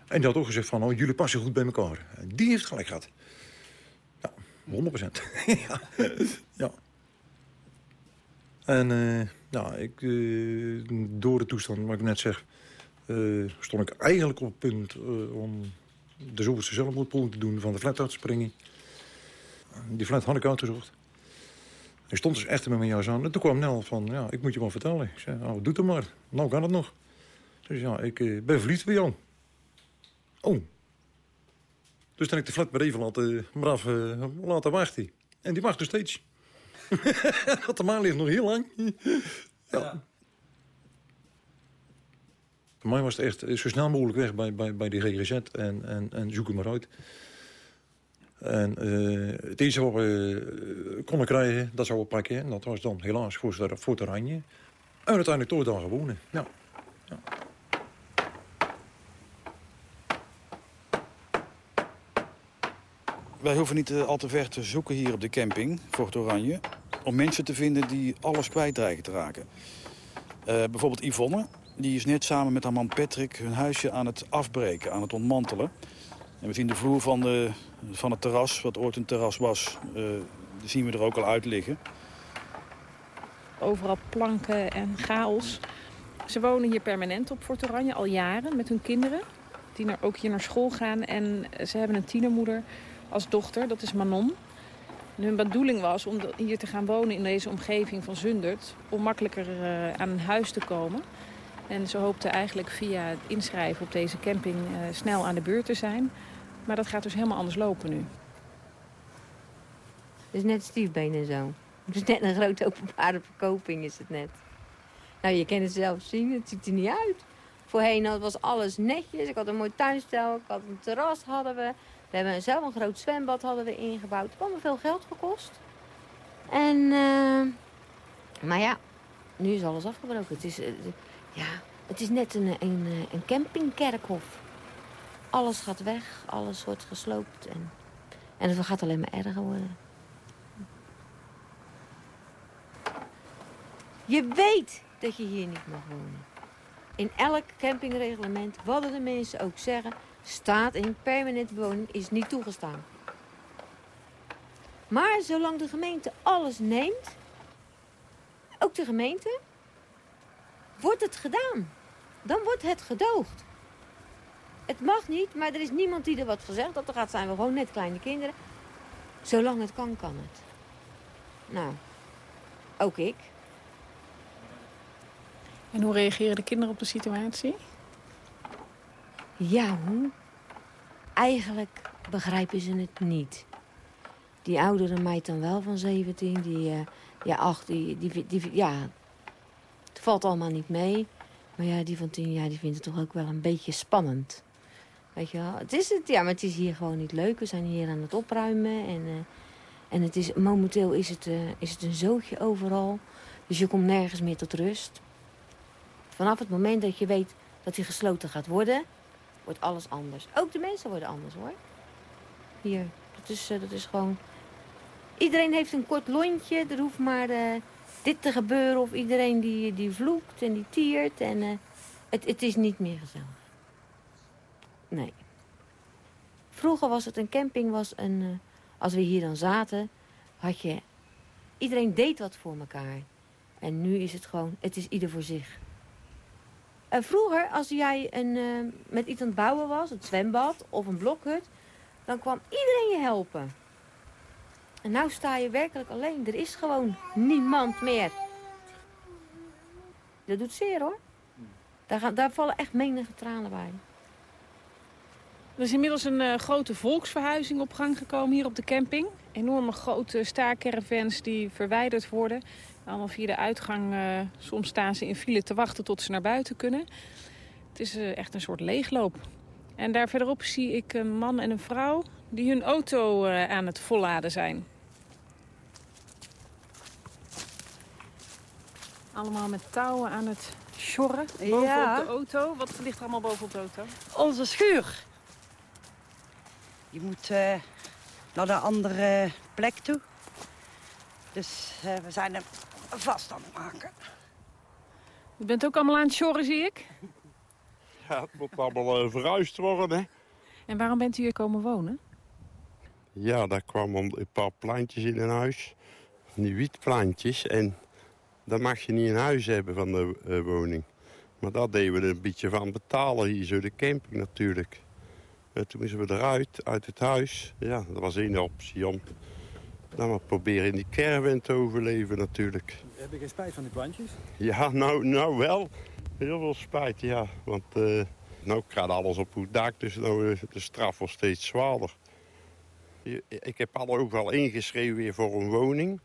En die had ook gezegd van, oh, jullie passen goed bij elkaar. En die heeft gelijk gehad. Ja, 100 procent. (laughs) ja. ja. En uh, ja, ik, uh, door de toestand, wat ik net zeg... Uh, stond ik eigenlijk op het punt om de zoveelste zelfmoordpoging te doen... van de flat uit te springen. Die flat had ik uitgezocht. Ik stond dus echt met mijn jas aan. En toen kwam Nel van, ja, ik moet je wel vertellen. Ik zei, nou, doe het maar. Nou kan het nog. Dus ja, ik ben verliefd bij jou. Oh. Dus heb ik de flat maar even laten, braaf laten wachten. En die wacht nog steeds. (laughs) Want de maan ligt nog heel lang. ja. Voor mij was het echt zo snel mogelijk weg bij, bij, bij die GGZ en, en, en zoek hem maar uit. En uh, het eerste wat we uh, konden krijgen, dat zou we pakken. En dat was dan helaas voor, voor het oranje. En uiteindelijk toch daar gewonnen. Ja. ja.
Wij hoeven niet al te ver te zoeken hier op de camping, Fort Oranje om mensen te vinden die alles kwijt dreigen te raken. Uh, bijvoorbeeld Yvonne, die is net samen met haar man Patrick hun huisje aan het afbreken, aan het ontmantelen. En we zien de vloer van, de, van het terras, wat ooit een terras was, uh, zien we er ook al uit liggen.
Overal planken en chaos. Ze wonen hier permanent op Fort Oranje al jaren met hun kinderen. Die naar, ook hier naar school gaan. En ze hebben een tienermoeder als dochter, dat is Manon. Hun bedoeling was om hier te gaan wonen in deze omgeving van Zundert... om makkelijker uh, aan een huis te komen. En ze hoopten eigenlijk via het inschrijven op deze camping uh, snel aan de beurt te zijn. Maar dat gaat dus helemaal anders lopen nu.
Het is net stiefbeen en zo. Het is net een grote openbare verkoping is het net. Nou, je kan het zelf zien, het ziet er niet uit. Voorheen was alles netjes. Ik had een mooi tuinstel, ik had een terras hadden we. We hebben zelf een groot zwembad hadden we ingebouwd. Het me veel geld gekost. En, uh, maar ja, nu is alles afgebroken. Het is, uh, ja, het is net een, een, een campingkerkhof. Alles gaat weg, alles wordt gesloopt. En, en het gaat alleen maar erger worden. Je weet dat je hier niet mag wonen. In elk campingreglement, wat de mensen ook zeggen... staat in permanente bewoning is niet toegestaan. Maar zolang de gemeente alles neemt... ook de gemeente... wordt het gedaan. Dan wordt het gedoogd. Het mag niet, maar er is niemand die er wat van zegt. Dat er gaat zijn we gewoon net kleine kinderen. Zolang het kan, kan het. Nou, ook ik.
En hoe reageren de kinderen op de situatie?
Ja, hoe? Eigenlijk begrijpen ze het niet. Die oudere meid dan wel van 17, die, uh, ja, ach, die, die, die, ja, het valt allemaal niet mee. Maar ja, die van tien jaar die vindt het toch ook wel een beetje spannend. Weet je wel, het is het, ja, maar het is hier gewoon niet leuk. We zijn hier aan het opruimen en, uh, en het is, momenteel is het, uh, is het een zootje overal. Dus je komt nergens meer tot rust. Vanaf het moment dat je weet dat hij gesloten gaat worden, wordt alles anders. Ook de mensen worden anders hoor. Hier, dat is, uh, dat is gewoon... Iedereen heeft een kort lontje, er hoeft maar dit te gebeuren. Of iedereen die, die vloekt en die tiert. En het, het is niet meer gezellig. Nee. Vroeger was het een camping, was een, als we hier dan zaten, had je... Iedereen deed wat voor elkaar. En nu is het gewoon, het is ieder voor zich. En vroeger, als jij een, uh, met iets aan het bouwen was, het zwembad of een blokhut... dan kwam iedereen je helpen. En nu sta je werkelijk alleen. Er is gewoon niemand meer. Dat doet zeer hoor. Daar, gaan, daar vallen echt menige tranen bij.
Er is inmiddels een uh, grote volksverhuizing op gang gekomen hier op de camping. Enorme grote staakcaravans die verwijderd worden. Allemaal via de uitgang. Uh, soms staan ze in file te wachten tot ze naar buiten kunnen. Het is uh, echt een soort leegloop. En daar verderop zie ik een man en een vrouw die hun auto aan het volladen zijn. Allemaal met touwen aan het sjorren bovenop
Ja.
de auto. Wat ligt er allemaal bovenop de auto?
Onze schuur. Je moet eh, naar een andere plek toe. Dus eh, we zijn er vast aan het maken.
U bent ook allemaal aan het sjorren, zie ik.
Ja, het moet allemaal uh, verhuisd worden, hè.
En waarom bent u hier komen wonen?
Ja, daar kwamen een paar plantjes in een huis. Van die wietplantjes. En dat mag je niet in huis hebben van de uh, woning. Maar daar deden we er een beetje van betalen hier, zo de camping natuurlijk. En toen moesten we eruit, uit het huis. Ja, dat was één optie om dan maar proberen in die caravan te overleven natuurlijk.
Heb je geen spijt van die plantjes?
Ja, nou, nou wel. Heel veel spijt, ja. Want uh, nou krijgt alles op het dak, dus nou is de straf wordt steeds zwaarder. Ik heb al overal ingeschreven weer voor een woning.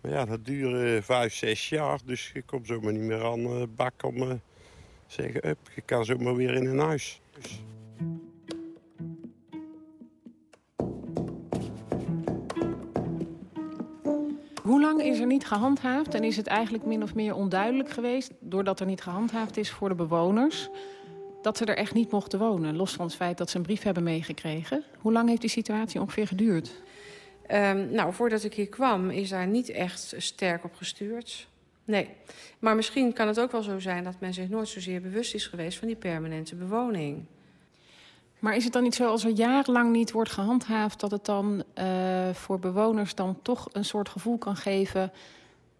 Maar ja, dat duurt vijf, zes jaar. Dus je komt zomaar niet meer aan uh, bak om zeggen... Up, je kan zomaar weer in een huis. Dus...
Hoe lang is er niet gehandhaafd en is het eigenlijk min of meer onduidelijk geweest... doordat er niet gehandhaafd is voor de bewoners... dat ze er echt niet mochten wonen, los van het feit dat ze een brief hebben meegekregen? Hoe lang heeft die situatie ongeveer geduurd?
Um, nou, voordat ik hier kwam is daar niet echt sterk op gestuurd. Nee, maar misschien kan het ook wel zo zijn dat men zich nooit zozeer bewust is geweest van die permanente bewoning.
Maar is het dan niet zo, als er jarenlang niet wordt gehandhaafd... dat het dan uh, voor bewoners dan toch een soort gevoel kan geven...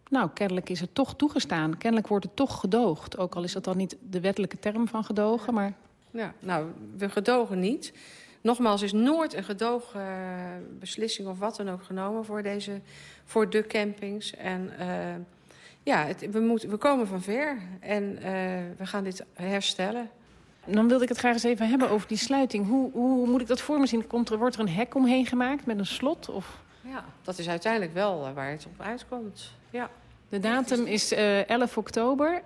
nou, kennelijk is het toch toegestaan. Kennelijk wordt het toch gedoogd. Ook al is dat dan niet de wettelijke term van gedogen, maar...
Ja, nou, we gedogen niet. Nogmaals, is nooit een gedoogbeslissing uh, of wat dan ook genomen... voor, deze, voor de campings. En uh, ja, het, we, moeten, we komen van ver en we gaan dit herstellen.
Dan wilde ik het graag eens even hebben over die sluiting. Hoe, hoe moet ik dat voor me zien? Komt er, wordt er een hek omheen gemaakt met een slot? Of?
Ja, dat is uiteindelijk wel uh, waar het op uitkomt. Ja.
De datum is uh, 11 oktober.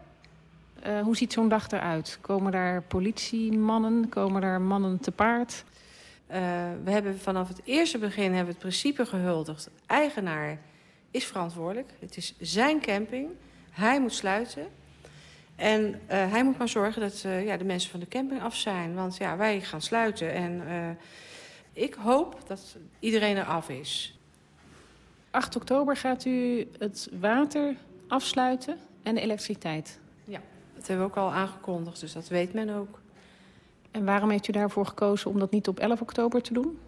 Uh, hoe ziet zo'n dag eruit? Komen daar politiemannen? Komen daar mannen te paard?
Uh, we hebben vanaf het eerste begin hebben we het principe gehuldigd. Eigenaar is verantwoordelijk. Het is zijn camping. Hij moet sluiten. En uh, hij moet maar zorgen dat uh, ja, de mensen van de camping af zijn. Want ja, wij gaan sluiten. En uh, ik hoop dat iedereen er af is.
8 oktober gaat u het water afsluiten en de elektriciteit.
Ja, dat hebben we ook al aangekondigd, dus dat weet men ook.
En waarom heeft u daarvoor gekozen om dat niet op 11 oktober te doen?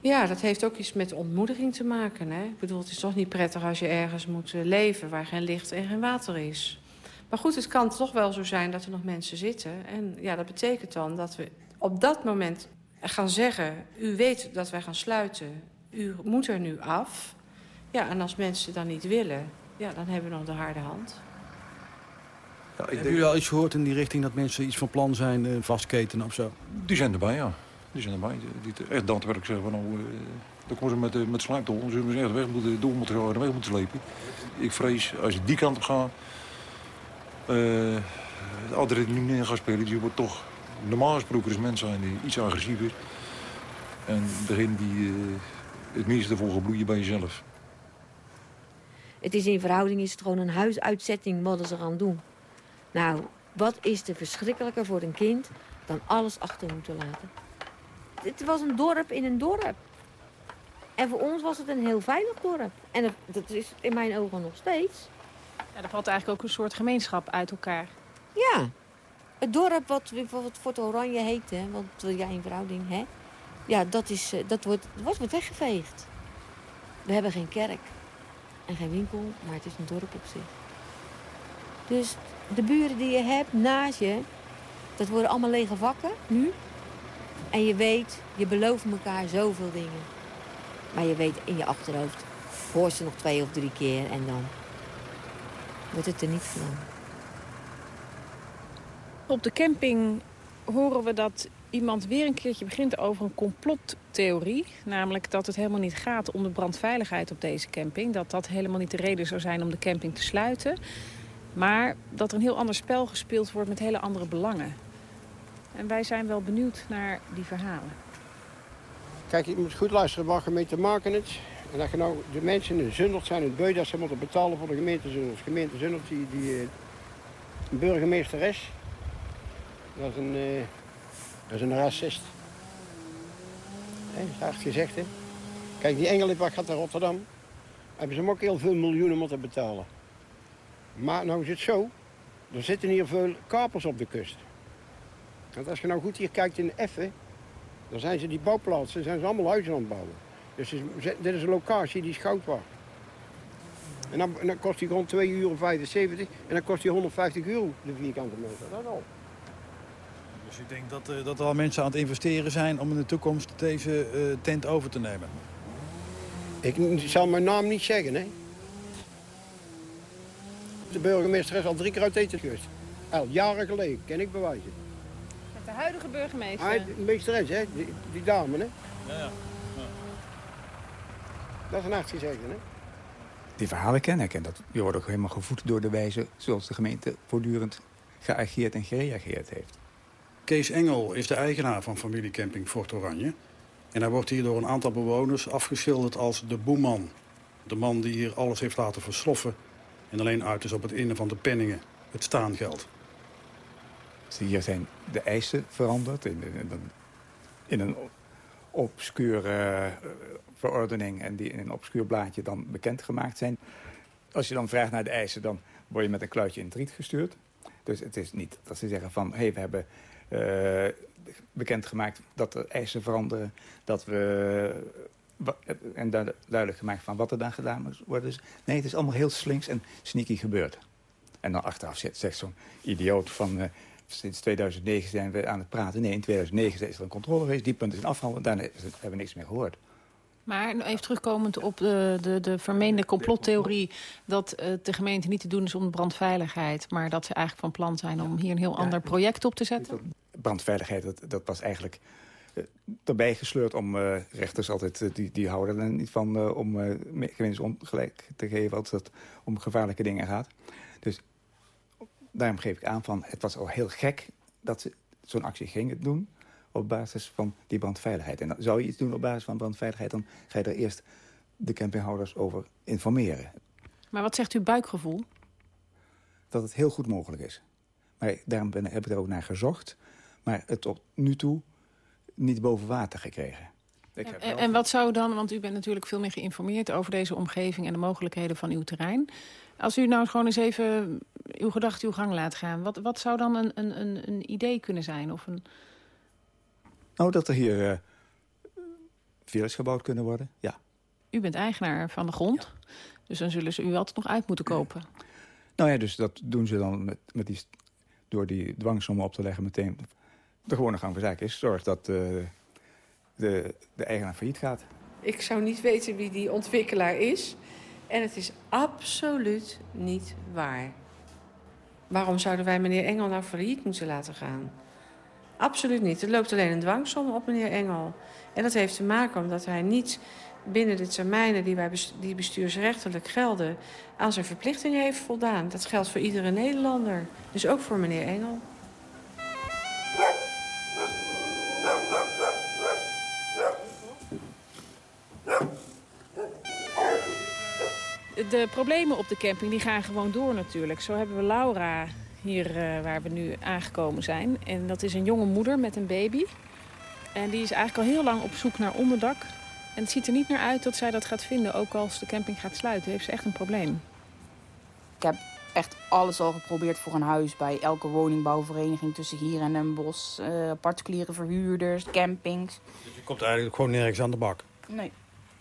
Ja, dat heeft ook iets met ontmoediging te maken. Hè? Ik bedoel, het is toch niet prettig als je ergens moet leven... waar geen licht en geen water is. Maar goed, het kan toch wel zo zijn dat er nog mensen zitten. En ja, dat betekent dan dat we op dat moment gaan zeggen... u weet dat wij gaan sluiten, u moet er nu af. Ja, en als mensen dan niet willen, ja, dan hebben we nog de harde hand.
Ja, ik Hebben jullie al iets gehoord in die richting dat mensen iets van plan zijn, uh, vastketen of zo?
Die zijn erbij, ja. Die zijn erbij. Die, die, echt daadwerkelijk zeggen van, nou, uh, dan komen ze met, uh, met sluiptol. Dan zullen ze echt weg moeten, door moeten, weg moeten slepen. Ik vrees, als je die kant op gaat, uh, adrenaline in gaat spelen. Die wordt toch normaal gesproken als mens zijn die iets agressiever. En degene die uh, het meeste ervoor gebloeien bij jezelf.
Het is in verhouding is het gewoon een huisuitzetting wat ze gaan doen. Nou, wat is er verschrikkelijker voor een kind dan alles achter moeten laten? Het was een dorp in een dorp. En voor ons was het een heel veilig dorp. En dat, is in mijn ogen nog steeds.
Ja, er valt eigenlijk ook een soort gemeenschap uit elkaar.
Ja. Het dorp wat, wat Fort Oranje heet, hè, want ja, in verhouding, hè. Ja, dat, is, eh, dat wordt, wordt weggeveegd. We hebben geen kerk en geen winkel, maar het is een dorp op zich. Dus de buren die je hebt naast je, dat worden allemaal lege vakken nu. En je weet, je belooft elkaar zoveel dingen. Maar je weet in je achterhoofd, hoor ze nog twee of drie keer en dan wordt het er niet gedaan.
Op de camping horen we dat iemand weer een keertje begint over een complottheorie. Namelijk dat het helemaal niet gaat om de brandveiligheid op deze camping. Dat dat helemaal niet de reden zou zijn om de camping te sluiten. Maar dat er een heel ander spel gespeeld wordt met hele andere belangen. En wij zijn wel benieuwd naar die verhalen.
Kijk, je moet goed luisteren waar gemeente maken het. En dat je nou de mensen in Zundert zijn, het beu, dat ze moeten betalen voor de gemeente Zundert. Gemeente Zundert, die, die uh, burgemeesteres, dat is een, uh, dat is een racist. He, dat is hard gezegd, hè. Kijk, die Engelenbak gaat naar Rotterdam. Hebben ze hem ook heel veel miljoenen moeten betalen. Maar nou is het zo, er zitten hier veel kapers op de kust. Want als je nou goed hier kijkt in Effen, dan zijn ze die bouwplaatsen, zijn ze allemaal huizen aan het bouwen. Dus dit is een locatie die is goud waard. En dan, dan kost die gewoon 2,75 euro en dan kost die 150 euro de vierkante meter. Dat al.
Dus ik denk dat, uh, dat er al mensen aan het investeren zijn om in de toekomst deze uh, tent over te nemen?
Ik zal mijn naam niet zeggen, hè. De burgemeester is al drie keer uit eten geweest. Al jaren geleden, kan ik bewijzen.
Met de huidige burgemeester?
Ah, de meesteres, hè? Die, die dame, hè?
Ja, ja.
Dat is een nacht gezegd, hè?
Die verhalen ken ik. En dat, je wordt ook helemaal gevoed door de wijze zoals de gemeente voortdurend geageerd en gereageerd heeft.
Kees Engel is de eigenaar van familiecamping Fort Oranje. En hij wordt hier door een aantal bewoners afgeschilderd als de boeman. De man die hier alles heeft laten versloffen en alleen uit is op het innen van de penningen, het staangeld.
Dus hier zijn de eisen veranderd in, in, in een obscure uh, verordening... en die in een obscuur blaadje dan bekendgemaakt zijn. Als je dan vraagt naar de eisen, dan word je met een kluitje in het gestuurd. Dus het is niet dat ze zeggen van... hé, hey, we hebben uh, bekendgemaakt dat de eisen veranderen... dat we en duidelijk gemaakt van wat er dan gedaan moet worden. Dus nee, het is allemaal heel slinks en sneaky gebeurd. En dan achteraf zegt zo'n idioot van... sinds 2009 zijn we aan het praten. Nee, in 2009 is er een controle geweest. Die punten zijn afgehaald. Daarna hebben we niks meer gehoord.
Maar even terugkomend op de, de, de vermeende complottheorie... dat uh, de gemeente niet te doen is om brandveiligheid... maar dat ze eigenlijk van plan zijn om hier een heel ander project op te zetten?
Brandveiligheid, dat, dat was eigenlijk uh, erbij gesleurd om uh, rechters altijd... die, die houden er niet van om uh, ongelijk te geven... als het om gevaarlijke dingen gaat. Dus daarom geef ik aan van... het was al heel gek dat ze zo'n actie gingen doen op basis van die brandveiligheid. En dan zou je iets doen op basis van brandveiligheid... dan ga je er eerst de campinghouders over informeren.
Maar wat zegt uw buikgevoel?
Dat het heel goed mogelijk is. Maar daarom ben, heb ik er ook naar gezocht. Maar het tot nu toe niet boven water gekregen.
En, en, wat zou dan, want u bent natuurlijk veel meer geïnformeerd... over deze omgeving en de mogelijkheden van uw terrein. Als u nou gewoon eens even uw gedachten uw gang laat gaan... wat, wat zou dan een, een, een idee kunnen zijn? Of een...
Nou, dat er hier uh, villas gebouwd kunnen worden, ja.
U bent eigenaar van de grond, dus dan zullen ze u altijd nog uit moeten kopen.
Nou ja, dus dat doen ze dan met, met die, door die dwangsommen op te leggen meteen. De gewone gang van zaken is zorg dat uh, de, de eigenaar failliet gaat.
Ik zou niet weten wie die ontwikkelaar is. En het is absoluut niet waar. Waarom zouden wij meneer Engel nou failliet moeten laten gaan? Absoluut niet. Er loopt alleen een dwangsom op meneer Engel. En dat heeft te maken omdat hij niet binnen de termijnen die, wij die bestuursrechtelijk gelden... aan zijn verplichtingen heeft voldaan. Dat geldt voor iedere Nederlander. Dus ook voor meneer Engel.
De problemen op de camping die gaan gewoon door natuurlijk. Zo hebben we Laura hier eh, waar we nu aangekomen zijn. En dat is een jonge moeder met een baby. En die is eigenlijk al heel lang op zoek naar onderdak. En het ziet er niet naar uit dat zij dat gaat vinden. Ook als de camping gaat sluiten, heeft ze echt een probleem.
Ik heb echt alles al geprobeerd voor een huis. Bij elke woningbouwvereniging tussen hier en Den Bosch. eh, particuliere verhuurders, campings.
Je komt eigenlijk gewoon nergens aan de bak.
Nee.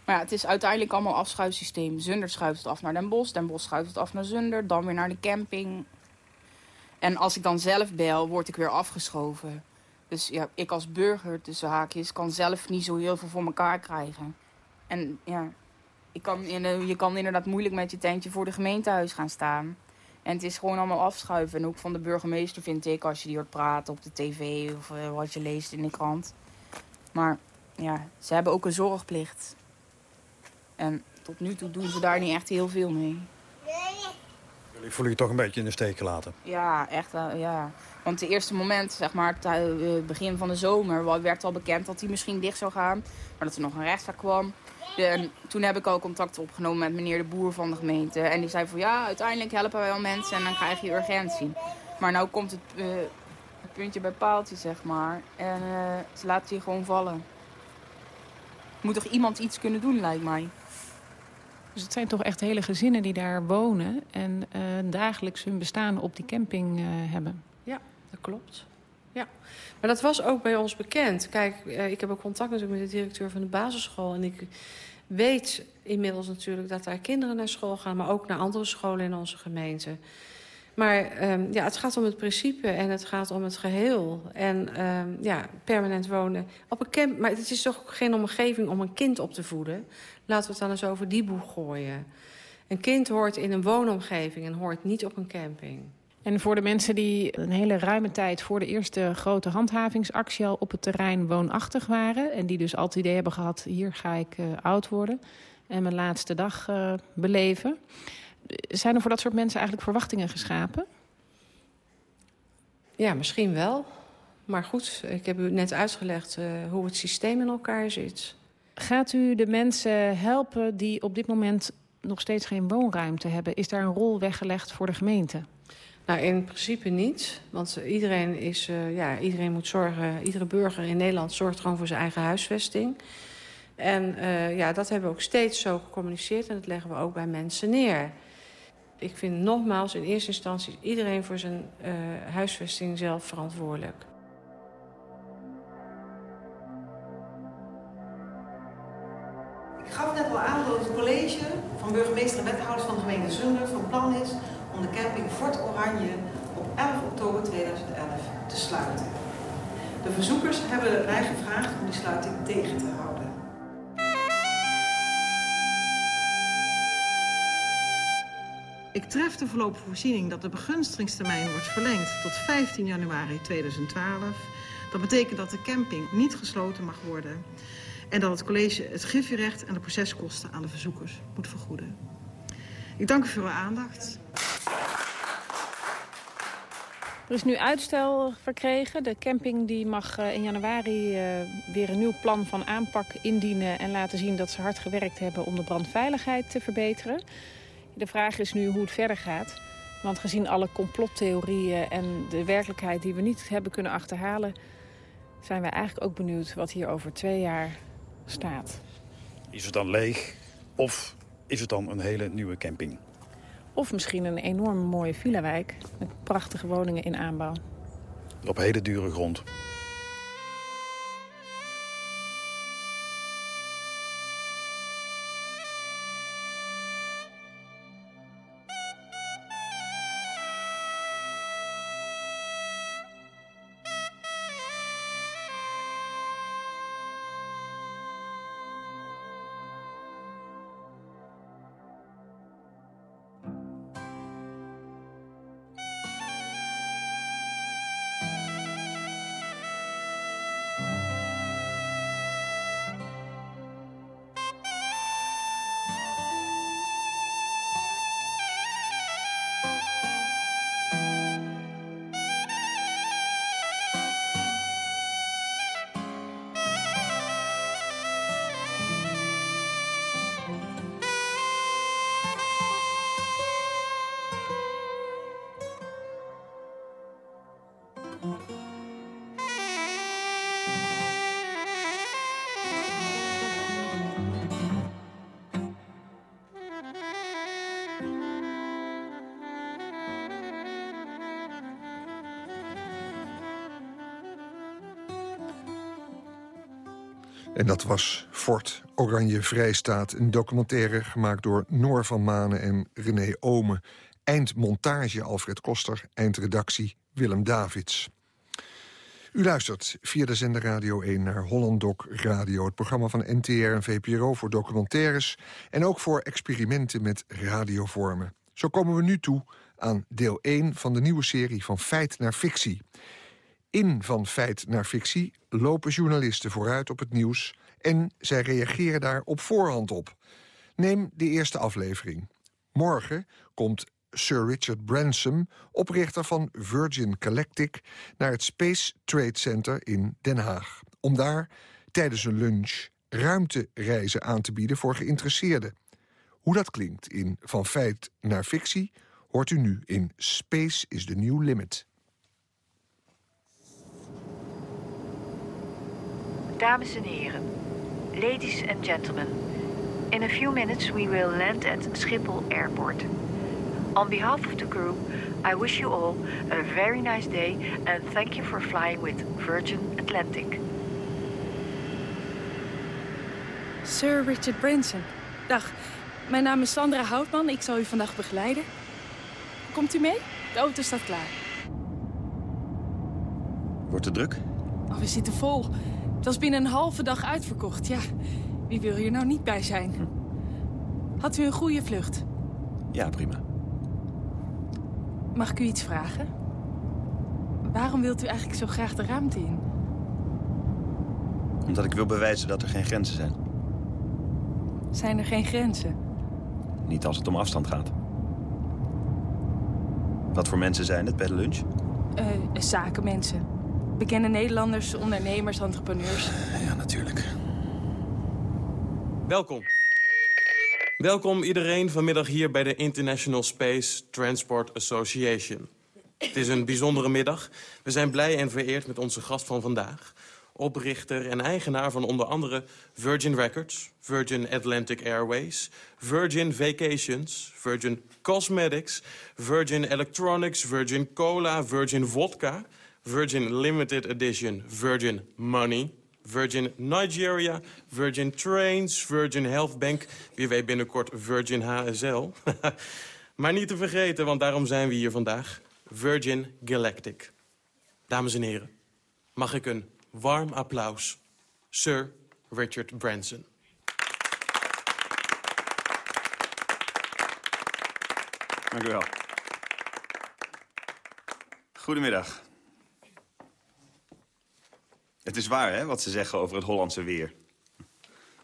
Maar ja, het is uiteindelijk allemaal afschuifsysteem. Zunder schuift het af naar Den Bosch. Den Bosch schuift het af naar Zunder. Dan weer naar de camping. En als ik dan zelf bel, word ik weer afgeschoven. Dus ja, ik als burger, tussen haakjes, kan zelf niet zo heel veel voor elkaar krijgen. En ja, ik kan, in- je kan inderdaad moeilijk met je tentje voor de gemeentehuis gaan staan. En het is gewoon allemaal afschuiven. En ook van de burgemeester vind ik, als je die hoort praten op de tv of eh, wat je leest in de krant. Maar ja, ze hebben ook een zorgplicht. En tot nu toe doen ze daar niet echt heel veel mee.
Jullie voelen je toch een beetje in de steek gelaten.
Ja, echt wel, ja. Want het eerste moment, zeg maar, het eh, begin van de zomer, werd al bekend dat hij misschien dicht zou gaan. Maar dat er nog een rechtszaak kwam. De- en toen heb ik al contact opgenomen met meneer de Boer van de gemeente. En die zei van ja, uiteindelijk helpen wij wel mensen en dan krijg je urgentie. Maar nou komt het, eh, het puntje bij paaltje, zeg maar. En eh, ze laten je gewoon vallen. Moet toch iemand iets kunnen doen, lijkt mij.
Dus het zijn toch echt hele gezinnen die daar wonen... en eh, dagelijks hun bestaan op die camping eh, hebben.
Ja, dat klopt. Ja, maar dat was ook bij ons bekend. Kijk, eh, ik heb ook contact natuurlijk met de directeur van de basisschool. En ik weet inmiddels natuurlijk dat daar kinderen naar school gaan... maar ook naar andere scholen in onze gemeente. Maar ehm, ja, het gaat om het principe en het gaat om het geheel. En ehm, ja, permanent wonen op een camp. Maar het is toch geen omgeving om een kind op te voeden. Laten we het dan eens over die boeg gooien. Een kind hoort in een woonomgeving en hoort niet op een camping.
En voor de mensen die een hele ruime tijd voor de eerste grote handhavingsactie al op het terrein woonachtig waren. En die dus al het idee hebben gehad, hier ga ik eh, oud worden en mijn laatste dag eh, beleven. Zijn er voor dat soort mensen eigenlijk verwachtingen geschapen?
Ja, misschien wel. Maar goed, ik heb u net uitgelegd eh, hoe het systeem in elkaar zit.
Gaat u de mensen helpen die op dit moment nog steeds geen woonruimte hebben? Is daar een rol weggelegd voor de gemeente?
Nou, in principe niet. Want iedereen, is, eh, ja, iedereen moet zorgen, iedere burger in Nederland zorgt gewoon voor zijn eigen huisvesting. En eh, ja, dat hebben we ook steeds zo gecommuniceerd en dat leggen we ook bij mensen neer. Ik vind nogmaals in eerste instantie iedereen voor zijn eh, huisvesting zelf verantwoordelijk.
Dat het college van burgemeester en wethouders van de gemeente Zundert van plan is om de camping Fort Oranje op 11 oktober 2011 te sluiten. De verzoekers hebben mij gevraagd om die sluiting tegen te houden. Ik tref de voorlopige voorziening dat de begunstigingstermijn wordt verlengd tot 15 januari 2012. Dat betekent dat de camping niet gesloten mag worden en dat het college het griffierecht en de proceskosten aan de verzoekers moet vergoeden. Ik dank u voor uw aandacht.
Er is nu uitstel verkregen. De camping die mag eh, in januari eh, weer een nieuw plan van aanpak indienen... en laten zien dat ze hard gewerkt hebben om de brandveiligheid te verbeteren. De vraag is nu hoe het verder gaat. Want gezien alle complottheorieën en de werkelijkheid die we niet hebben kunnen achterhalen... zijn wij eigenlijk ook benieuwd wat hier over twee jaar staat.
Is het dan leeg of is het dan een hele nieuwe camping?
Of misschien een enorm mooie villa-wijk met prachtige woningen in aanbouw.
Op hele dure grond.
En dat was Fort Oranje Vrijstaat, een documentaire gemaakt door Noor van Manen en René Omen. Eindmontage Alfred Koster, eindredactie Willem Davids. U luistert via de zender Radio 1 naar Holland Doc Radio... het programma van NTR en VPRO voor documentaires... en ook voor experimenten met radiovormen. Zo komen we nu toe aan deel 1 van de nieuwe serie Van Feit naar Fictie. In Van Feit naar Fictie lopen journalisten vooruit op het nieuws... en zij reageren daar op voorhand op. Neem de eerste aflevering. Morgen komt Sir Richard Branson, oprichter van Virgin Galactic... naar het Space Trade Center in Den Haag. Om daar tijdens een lunch ruimtereizen aan te bieden voor geïnteresseerden. Hoe dat klinkt in Van Feit naar Fictie... hoort u nu in Space is the New Limit.
Dames en heren, ladies and gentlemen. In a few minutes we will land at Schiphol Airport. On behalf of the crew, I wish you all a very nice day and thank you for flying with Virgin Atlantic.
Sir Richard Branson. Dag, mijn naam is Sandra Houtman. Ik zal u vandaag begeleiden. Komt u mee? De auto staat klaar.
Wordt het druk?
Oh, we zitten vol. Het was binnen een halve dag uitverkocht. Ja, wie wil hier nou niet bij zijn? Had u een goede vlucht?
Ja, prima.
Mag ik u iets vragen? Waarom wilt u eigenlijk zo graag de ruimte in?
Omdat ik wil bewijzen dat er geen grenzen zijn.
Zijn er geen grenzen?
Niet als het om afstand gaat. Wat voor mensen zijn het bij de lunch?
Eh, zakenmensen. Bekende Nederlanders, ondernemers, entrepreneurs.
Ja, natuurlijk.
Welkom. Welkom iedereen vanmiddag hier bij de International Space Transport Association. Het is een bijzondere middag. We zijn blij en vereerd met onze gast van vandaag. Oprichter en eigenaar van onder andere Virgin Records, Virgin Atlantic Airways, Virgin Vacations, Virgin Cosmetics, Virgin Electronics, Virgin Cola, Virgin Vodka, Virgin Limited Edition, Virgin Money, Virgin Nigeria, Virgin Trains, Virgin Health Bank... wie weet binnenkort Virgin HSL. (laughs) maar niet te vergeten, want daarom zijn we hier vandaag. Virgin Galactic. Dames en heren, mag ik een warm applaus. Sir Richard Branson.
Dank u wel. Goedemiddag. Het is waar, hè, wat ze zeggen over het Hollandse weer.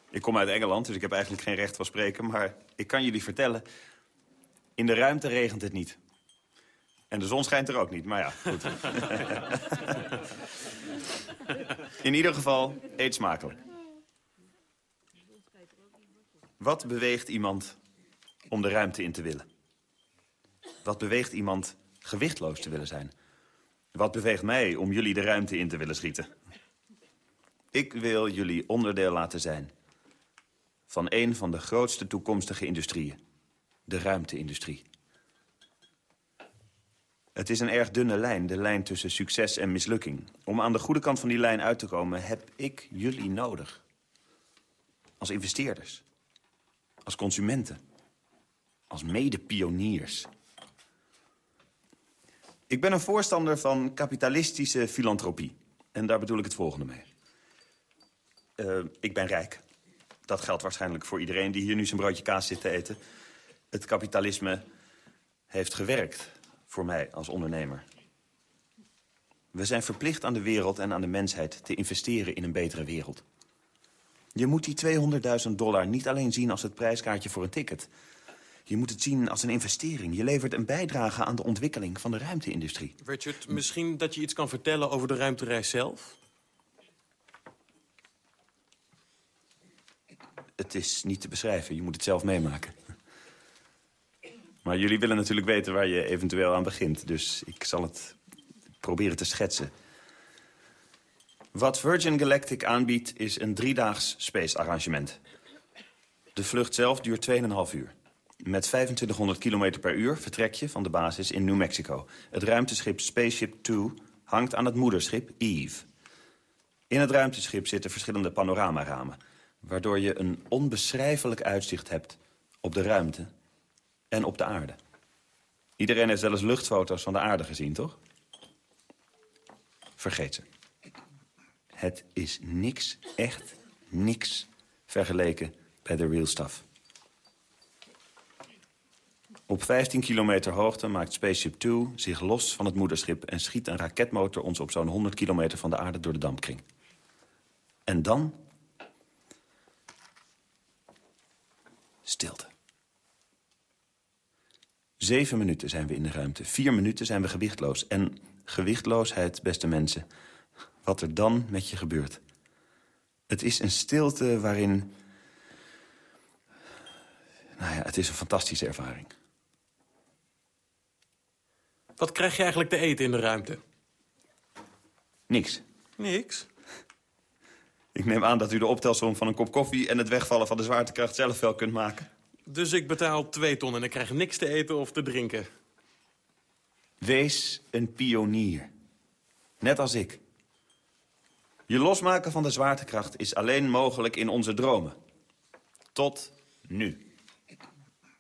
Ik kom uit Engeland, dus ik heb eigenlijk geen recht van spreken... maar ik kan jullie vertellen, in de ruimte regent het niet. En de zon schijnt er ook niet, maar ja, goed. (laughs) in ieder geval, eet smakelijk. Wat beweegt iemand om de ruimte in te willen? Wat beweegt iemand gewichtloos te willen zijn? Wat beweegt mij om jullie de ruimte in te willen schieten? Ik wil jullie onderdeel laten zijn van een van de grootste toekomstige industrieën. De ruimte-industrie. Het is een erg dunne lijn, de lijn tussen succes en mislukking. Om aan de goede kant van die lijn uit te komen, heb ik jullie nodig. Als investeerders. Als consumenten. Als mede-pioniers. Ik ben een voorstander van kapitalistische filantropie. En daar bedoel ik het volgende mee. Uh, ik ben rijk. Dat geldt waarschijnlijk voor iedereen die hier nu zijn broodje kaas zit te eten. Het kapitalisme heeft gewerkt voor mij als ondernemer. We zijn verplicht aan de wereld en aan de mensheid te investeren in een betere wereld. Je moet die 200.000 dollar niet alleen zien als het prijskaartje voor een ticket. Je moet het zien als een investering. Je levert een bijdrage aan de ontwikkeling van de ruimteindustrie.
Richard, misschien dat je iets kan vertellen over de ruimtereis zelf?
Het is niet te beschrijven, je moet het zelf meemaken. (laughs) Maar jullie willen natuurlijk weten waar je eventueel aan begint. Dus ik zal het proberen te schetsen. Wat Virgin Galactic aanbiedt is een driedaags space-arrangement. De vlucht zelf duurt 2,5 uur. Met 2500 km per uur vertrek je van de basis in New Mexico. Het ruimteschip Spaceship Two hangt aan het moederschip Eve. In het ruimteschip zitten verschillende panoramaramen... waardoor je een onbeschrijfelijk uitzicht hebt op de ruimte en op de aarde. Iedereen heeft eens luchtfoto's van de aarde gezien, toch? Vergeet ze. Het is niks, echt niks, vergeleken bij de real stuff. Op 15 kilometer hoogte maakt Spaceship Two zich los van het moederschip... en schiet een raketmotor ons op zo'n 100 kilometer van de aarde door de dampkring. En dan... Stilte. Zeven minuten zijn we in de ruimte. Vier minuten zijn we gewichtloos. En gewichtloosheid, beste mensen, wat er dan met je gebeurt. Het is een stilte waarin... Nou ja, het is een fantastische ervaring.
Wat krijg je eigenlijk te eten in de ruimte?
Niks.
Niks?
Ik neem aan dat u de optelsom van een kop koffie... en het wegvallen van de zwaartekracht zelf wel kunt maken.
Dus ik betaal twee ton en ik krijg niks te eten of te drinken.
Wees een pionier. Net als ik. Je losmaken van de zwaartekracht is alleen mogelijk in onze dromen. Tot nu.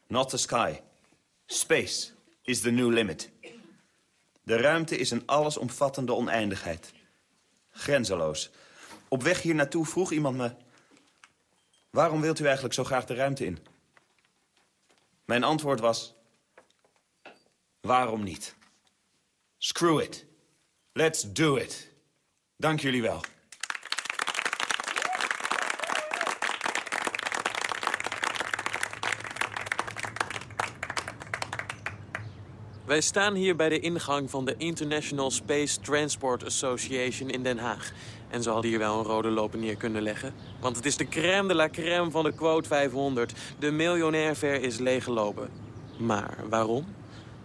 Not the sky. Space is the new limit. De ruimte is een allesomvattende oneindigheid. Grenzeloos. Op weg hier naartoe vroeg iemand me... waarom wilt u eigenlijk zo graag de ruimte in? Mijn antwoord was... waarom niet? Screw it. Let's do it. Dank jullie wel.
Wij staan hier bij de ingang van de International Space Transport Association in Den Haag. En ze hadden hier wel een rode loper neer kunnen leggen. Want het is de crème de la crème van de quote 500. De miljonair ver is leeggelopen. Maar waarom?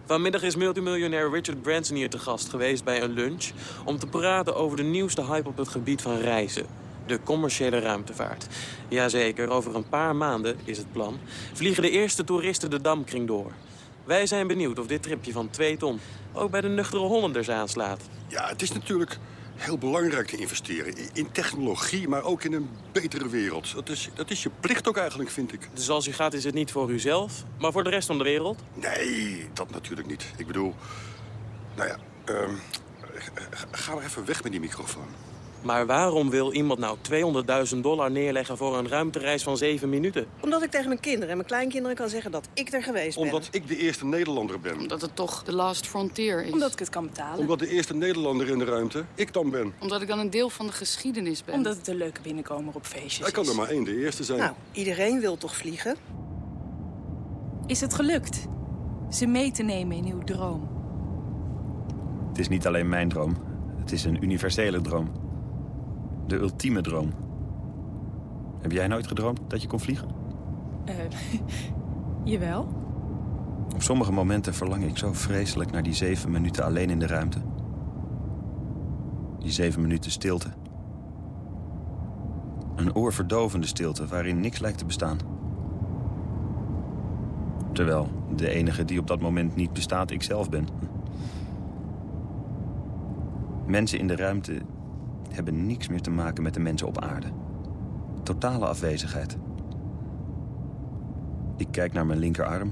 Vanmiddag is multimiljonair Richard Branson hier te gast geweest bij een lunch... om te praten over de nieuwste hype op het gebied van reizen. De commerciële ruimtevaart. Jazeker, over een paar maanden, is het plan... vliegen de eerste toeristen de Damkring door. Wij zijn benieuwd of dit tripje van 2 ton ook bij de nuchtere Hollanders aanslaat.
Ja, het is natuurlijk heel belangrijk te investeren. In technologie, maar ook in een betere wereld. Dat is, dat is je plicht ook eigenlijk, vind ik.
Dus als u gaat is het niet voor uzelf, maar voor de rest van de wereld?
Nee, dat natuurlijk niet. Ik bedoel, nou ja, ehm, ga maar even weg met die microfoon.
Maar waarom wil iemand nou 200.000 dollar neerleggen voor een ruimtereis van 7 minuten?
Omdat ik tegen mijn kinderen en mijn kleinkinderen kan zeggen dat ik er geweest ben.
Omdat ik de eerste Nederlander ben.
Omdat het toch de last frontier is.
Omdat ik het kan betalen.
Omdat de eerste Nederlander in de ruimte ik dan ben.
Omdat ik dan een deel van de geschiedenis ben.
Omdat het een leuke binnenkomer op feestjes
Ik kan
is.
er maar één, de eerste zijn.
Nou, iedereen wil toch vliegen?
Is het gelukt ze mee te nemen in uw droom?
Het is niet alleen mijn droom. Het is een universele droom. De ultieme droom. Heb jij nooit gedroomd dat je kon vliegen?
Eh, (laughs) jawel.
Op sommige momenten verlang ik zo vreselijk naar die zeven minuten alleen in de ruimte. Die zeven minuten stilte. Een oorverdovende stilte waarin niks lijkt te bestaan. Terwijl de enige die op dat moment niet bestaat ikzelf ben. Mensen in de ruimte hebben niks meer te maken met de mensen op aarde. Totale afwezigheid. Ik kijk naar mijn linkerarm.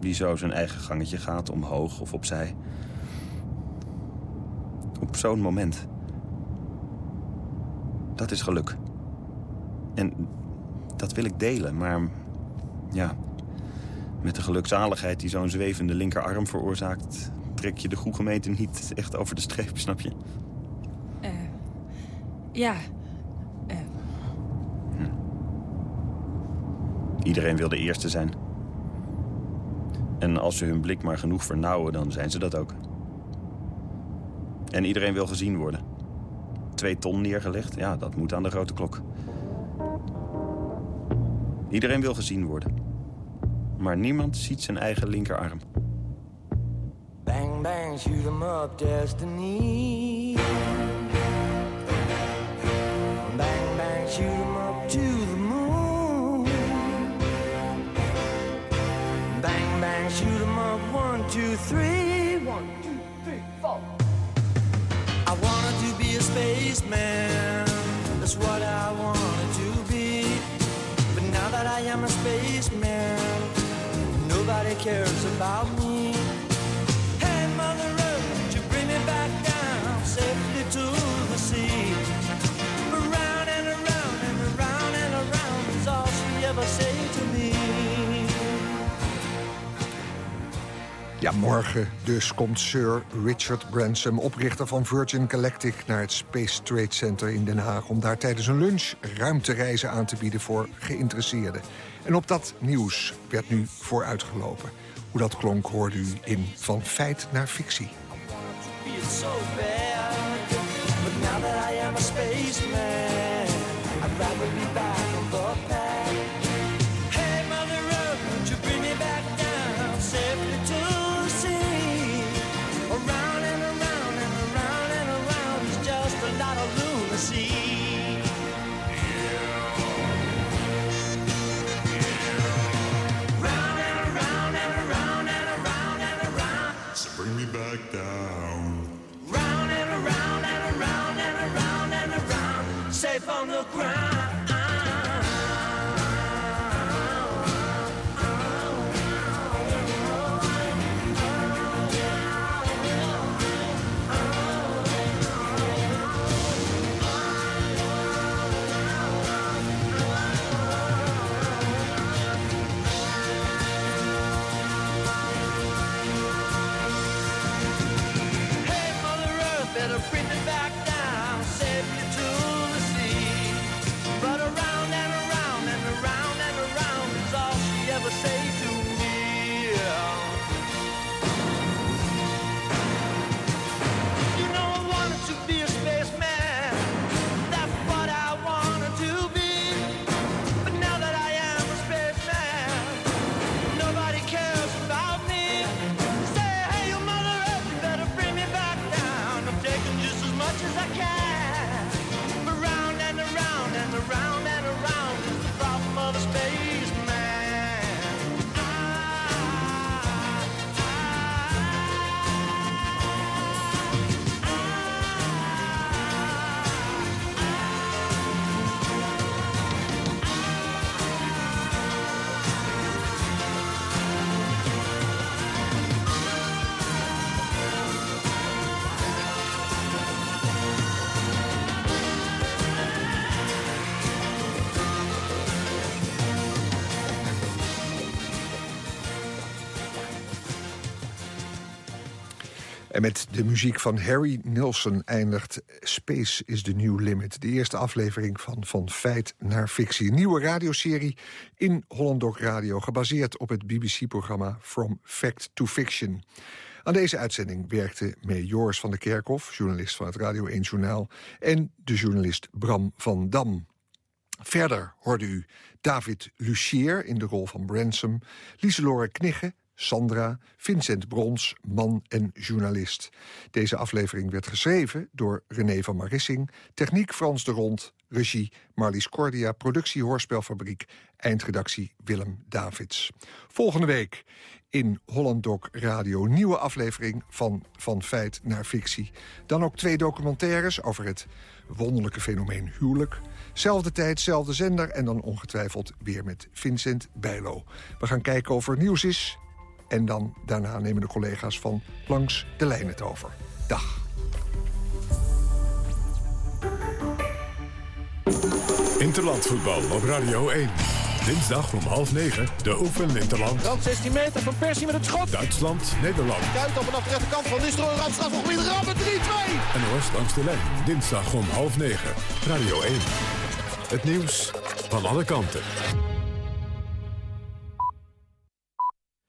Die zo zijn eigen gangetje gaat, omhoog of opzij. Op zo'n moment. Dat is geluk. En dat wil ik delen, maar... Ja, met de gelukzaligheid die zo'n zwevende linkerarm veroorzaakt... trek je de goede gemeente niet echt over de streep, snap je?
Eh, ja.
Iedereen wil de eerste zijn. En als ze hun blik maar genoeg vernauwen, dan zijn ze dat ook. En iedereen wil gezien worden. Twee ton neergelegd, ja, dat moet aan de grote klok. Iedereen wil gezien worden. Maar niemand ziet zijn eigen linkerarm.
Bang, bang, shoot 'em up, destiny. two, three. One, two, three, four. I wanted to be a spaceman. That's what I wanted to be. But now that I am a spaceman, nobody cares about me.
Morgen dus komt Sir Richard Branson, oprichter van Virgin Galactic... naar het Space Trade Center in Den Haag... om daar tijdens een lunch ruimtereizen aan te bieden voor geïnteresseerden. En op dat nieuws werd nu vooruitgelopen. Hoe dat klonk hoorde u in Van Feit naar Fictie.
Safe on the ground.
En met de muziek van Harry Nilsson eindigt Space is the New Limit. De eerste aflevering van Van Feit naar Fictie. Een nieuwe radioserie in Hollandok Radio... gebaseerd op het BBC-programma From Fact to Fiction. Aan deze uitzending werkten mee Joris van der Kerkhof... journalist van het Radio 1 Journaal... en de journalist Bram van Dam. Verder hoorde u David Lucier in de rol van Bransom... Lieselore Knigge, Sandra, Vincent Brons, man en journalist. Deze aflevering werd geschreven door René van Marissing... techniek Frans de Rond, regie Marlies Cordia... productie Hoorspelfabriek, eindredactie Willem Davids. Volgende week in Holland Doc Radio. Nieuwe aflevering van Van Feit naar Fictie. Dan ook twee documentaires over het wonderlijke fenomeen huwelijk. Zelfde tijd, zelfde zender en dan ongetwijfeld weer met Vincent Bijlo. We gaan kijken of er nieuws is. En dan daarna nemen de collega's van Langs de Lijn het over. Dag.
Interlandvoetbal op Radio 1. Dinsdag om half negen, de Oefen Interland.
Dan 16 meter van Persie met het schot.
Duitsland, Nederland.
Kuit op vanaf de rechterkant van Nistelrooy. Randstraf nog rammen. 3-2.
En Oost langs de lijn. Dinsdag om half negen. Radio 1. Het nieuws van alle kanten.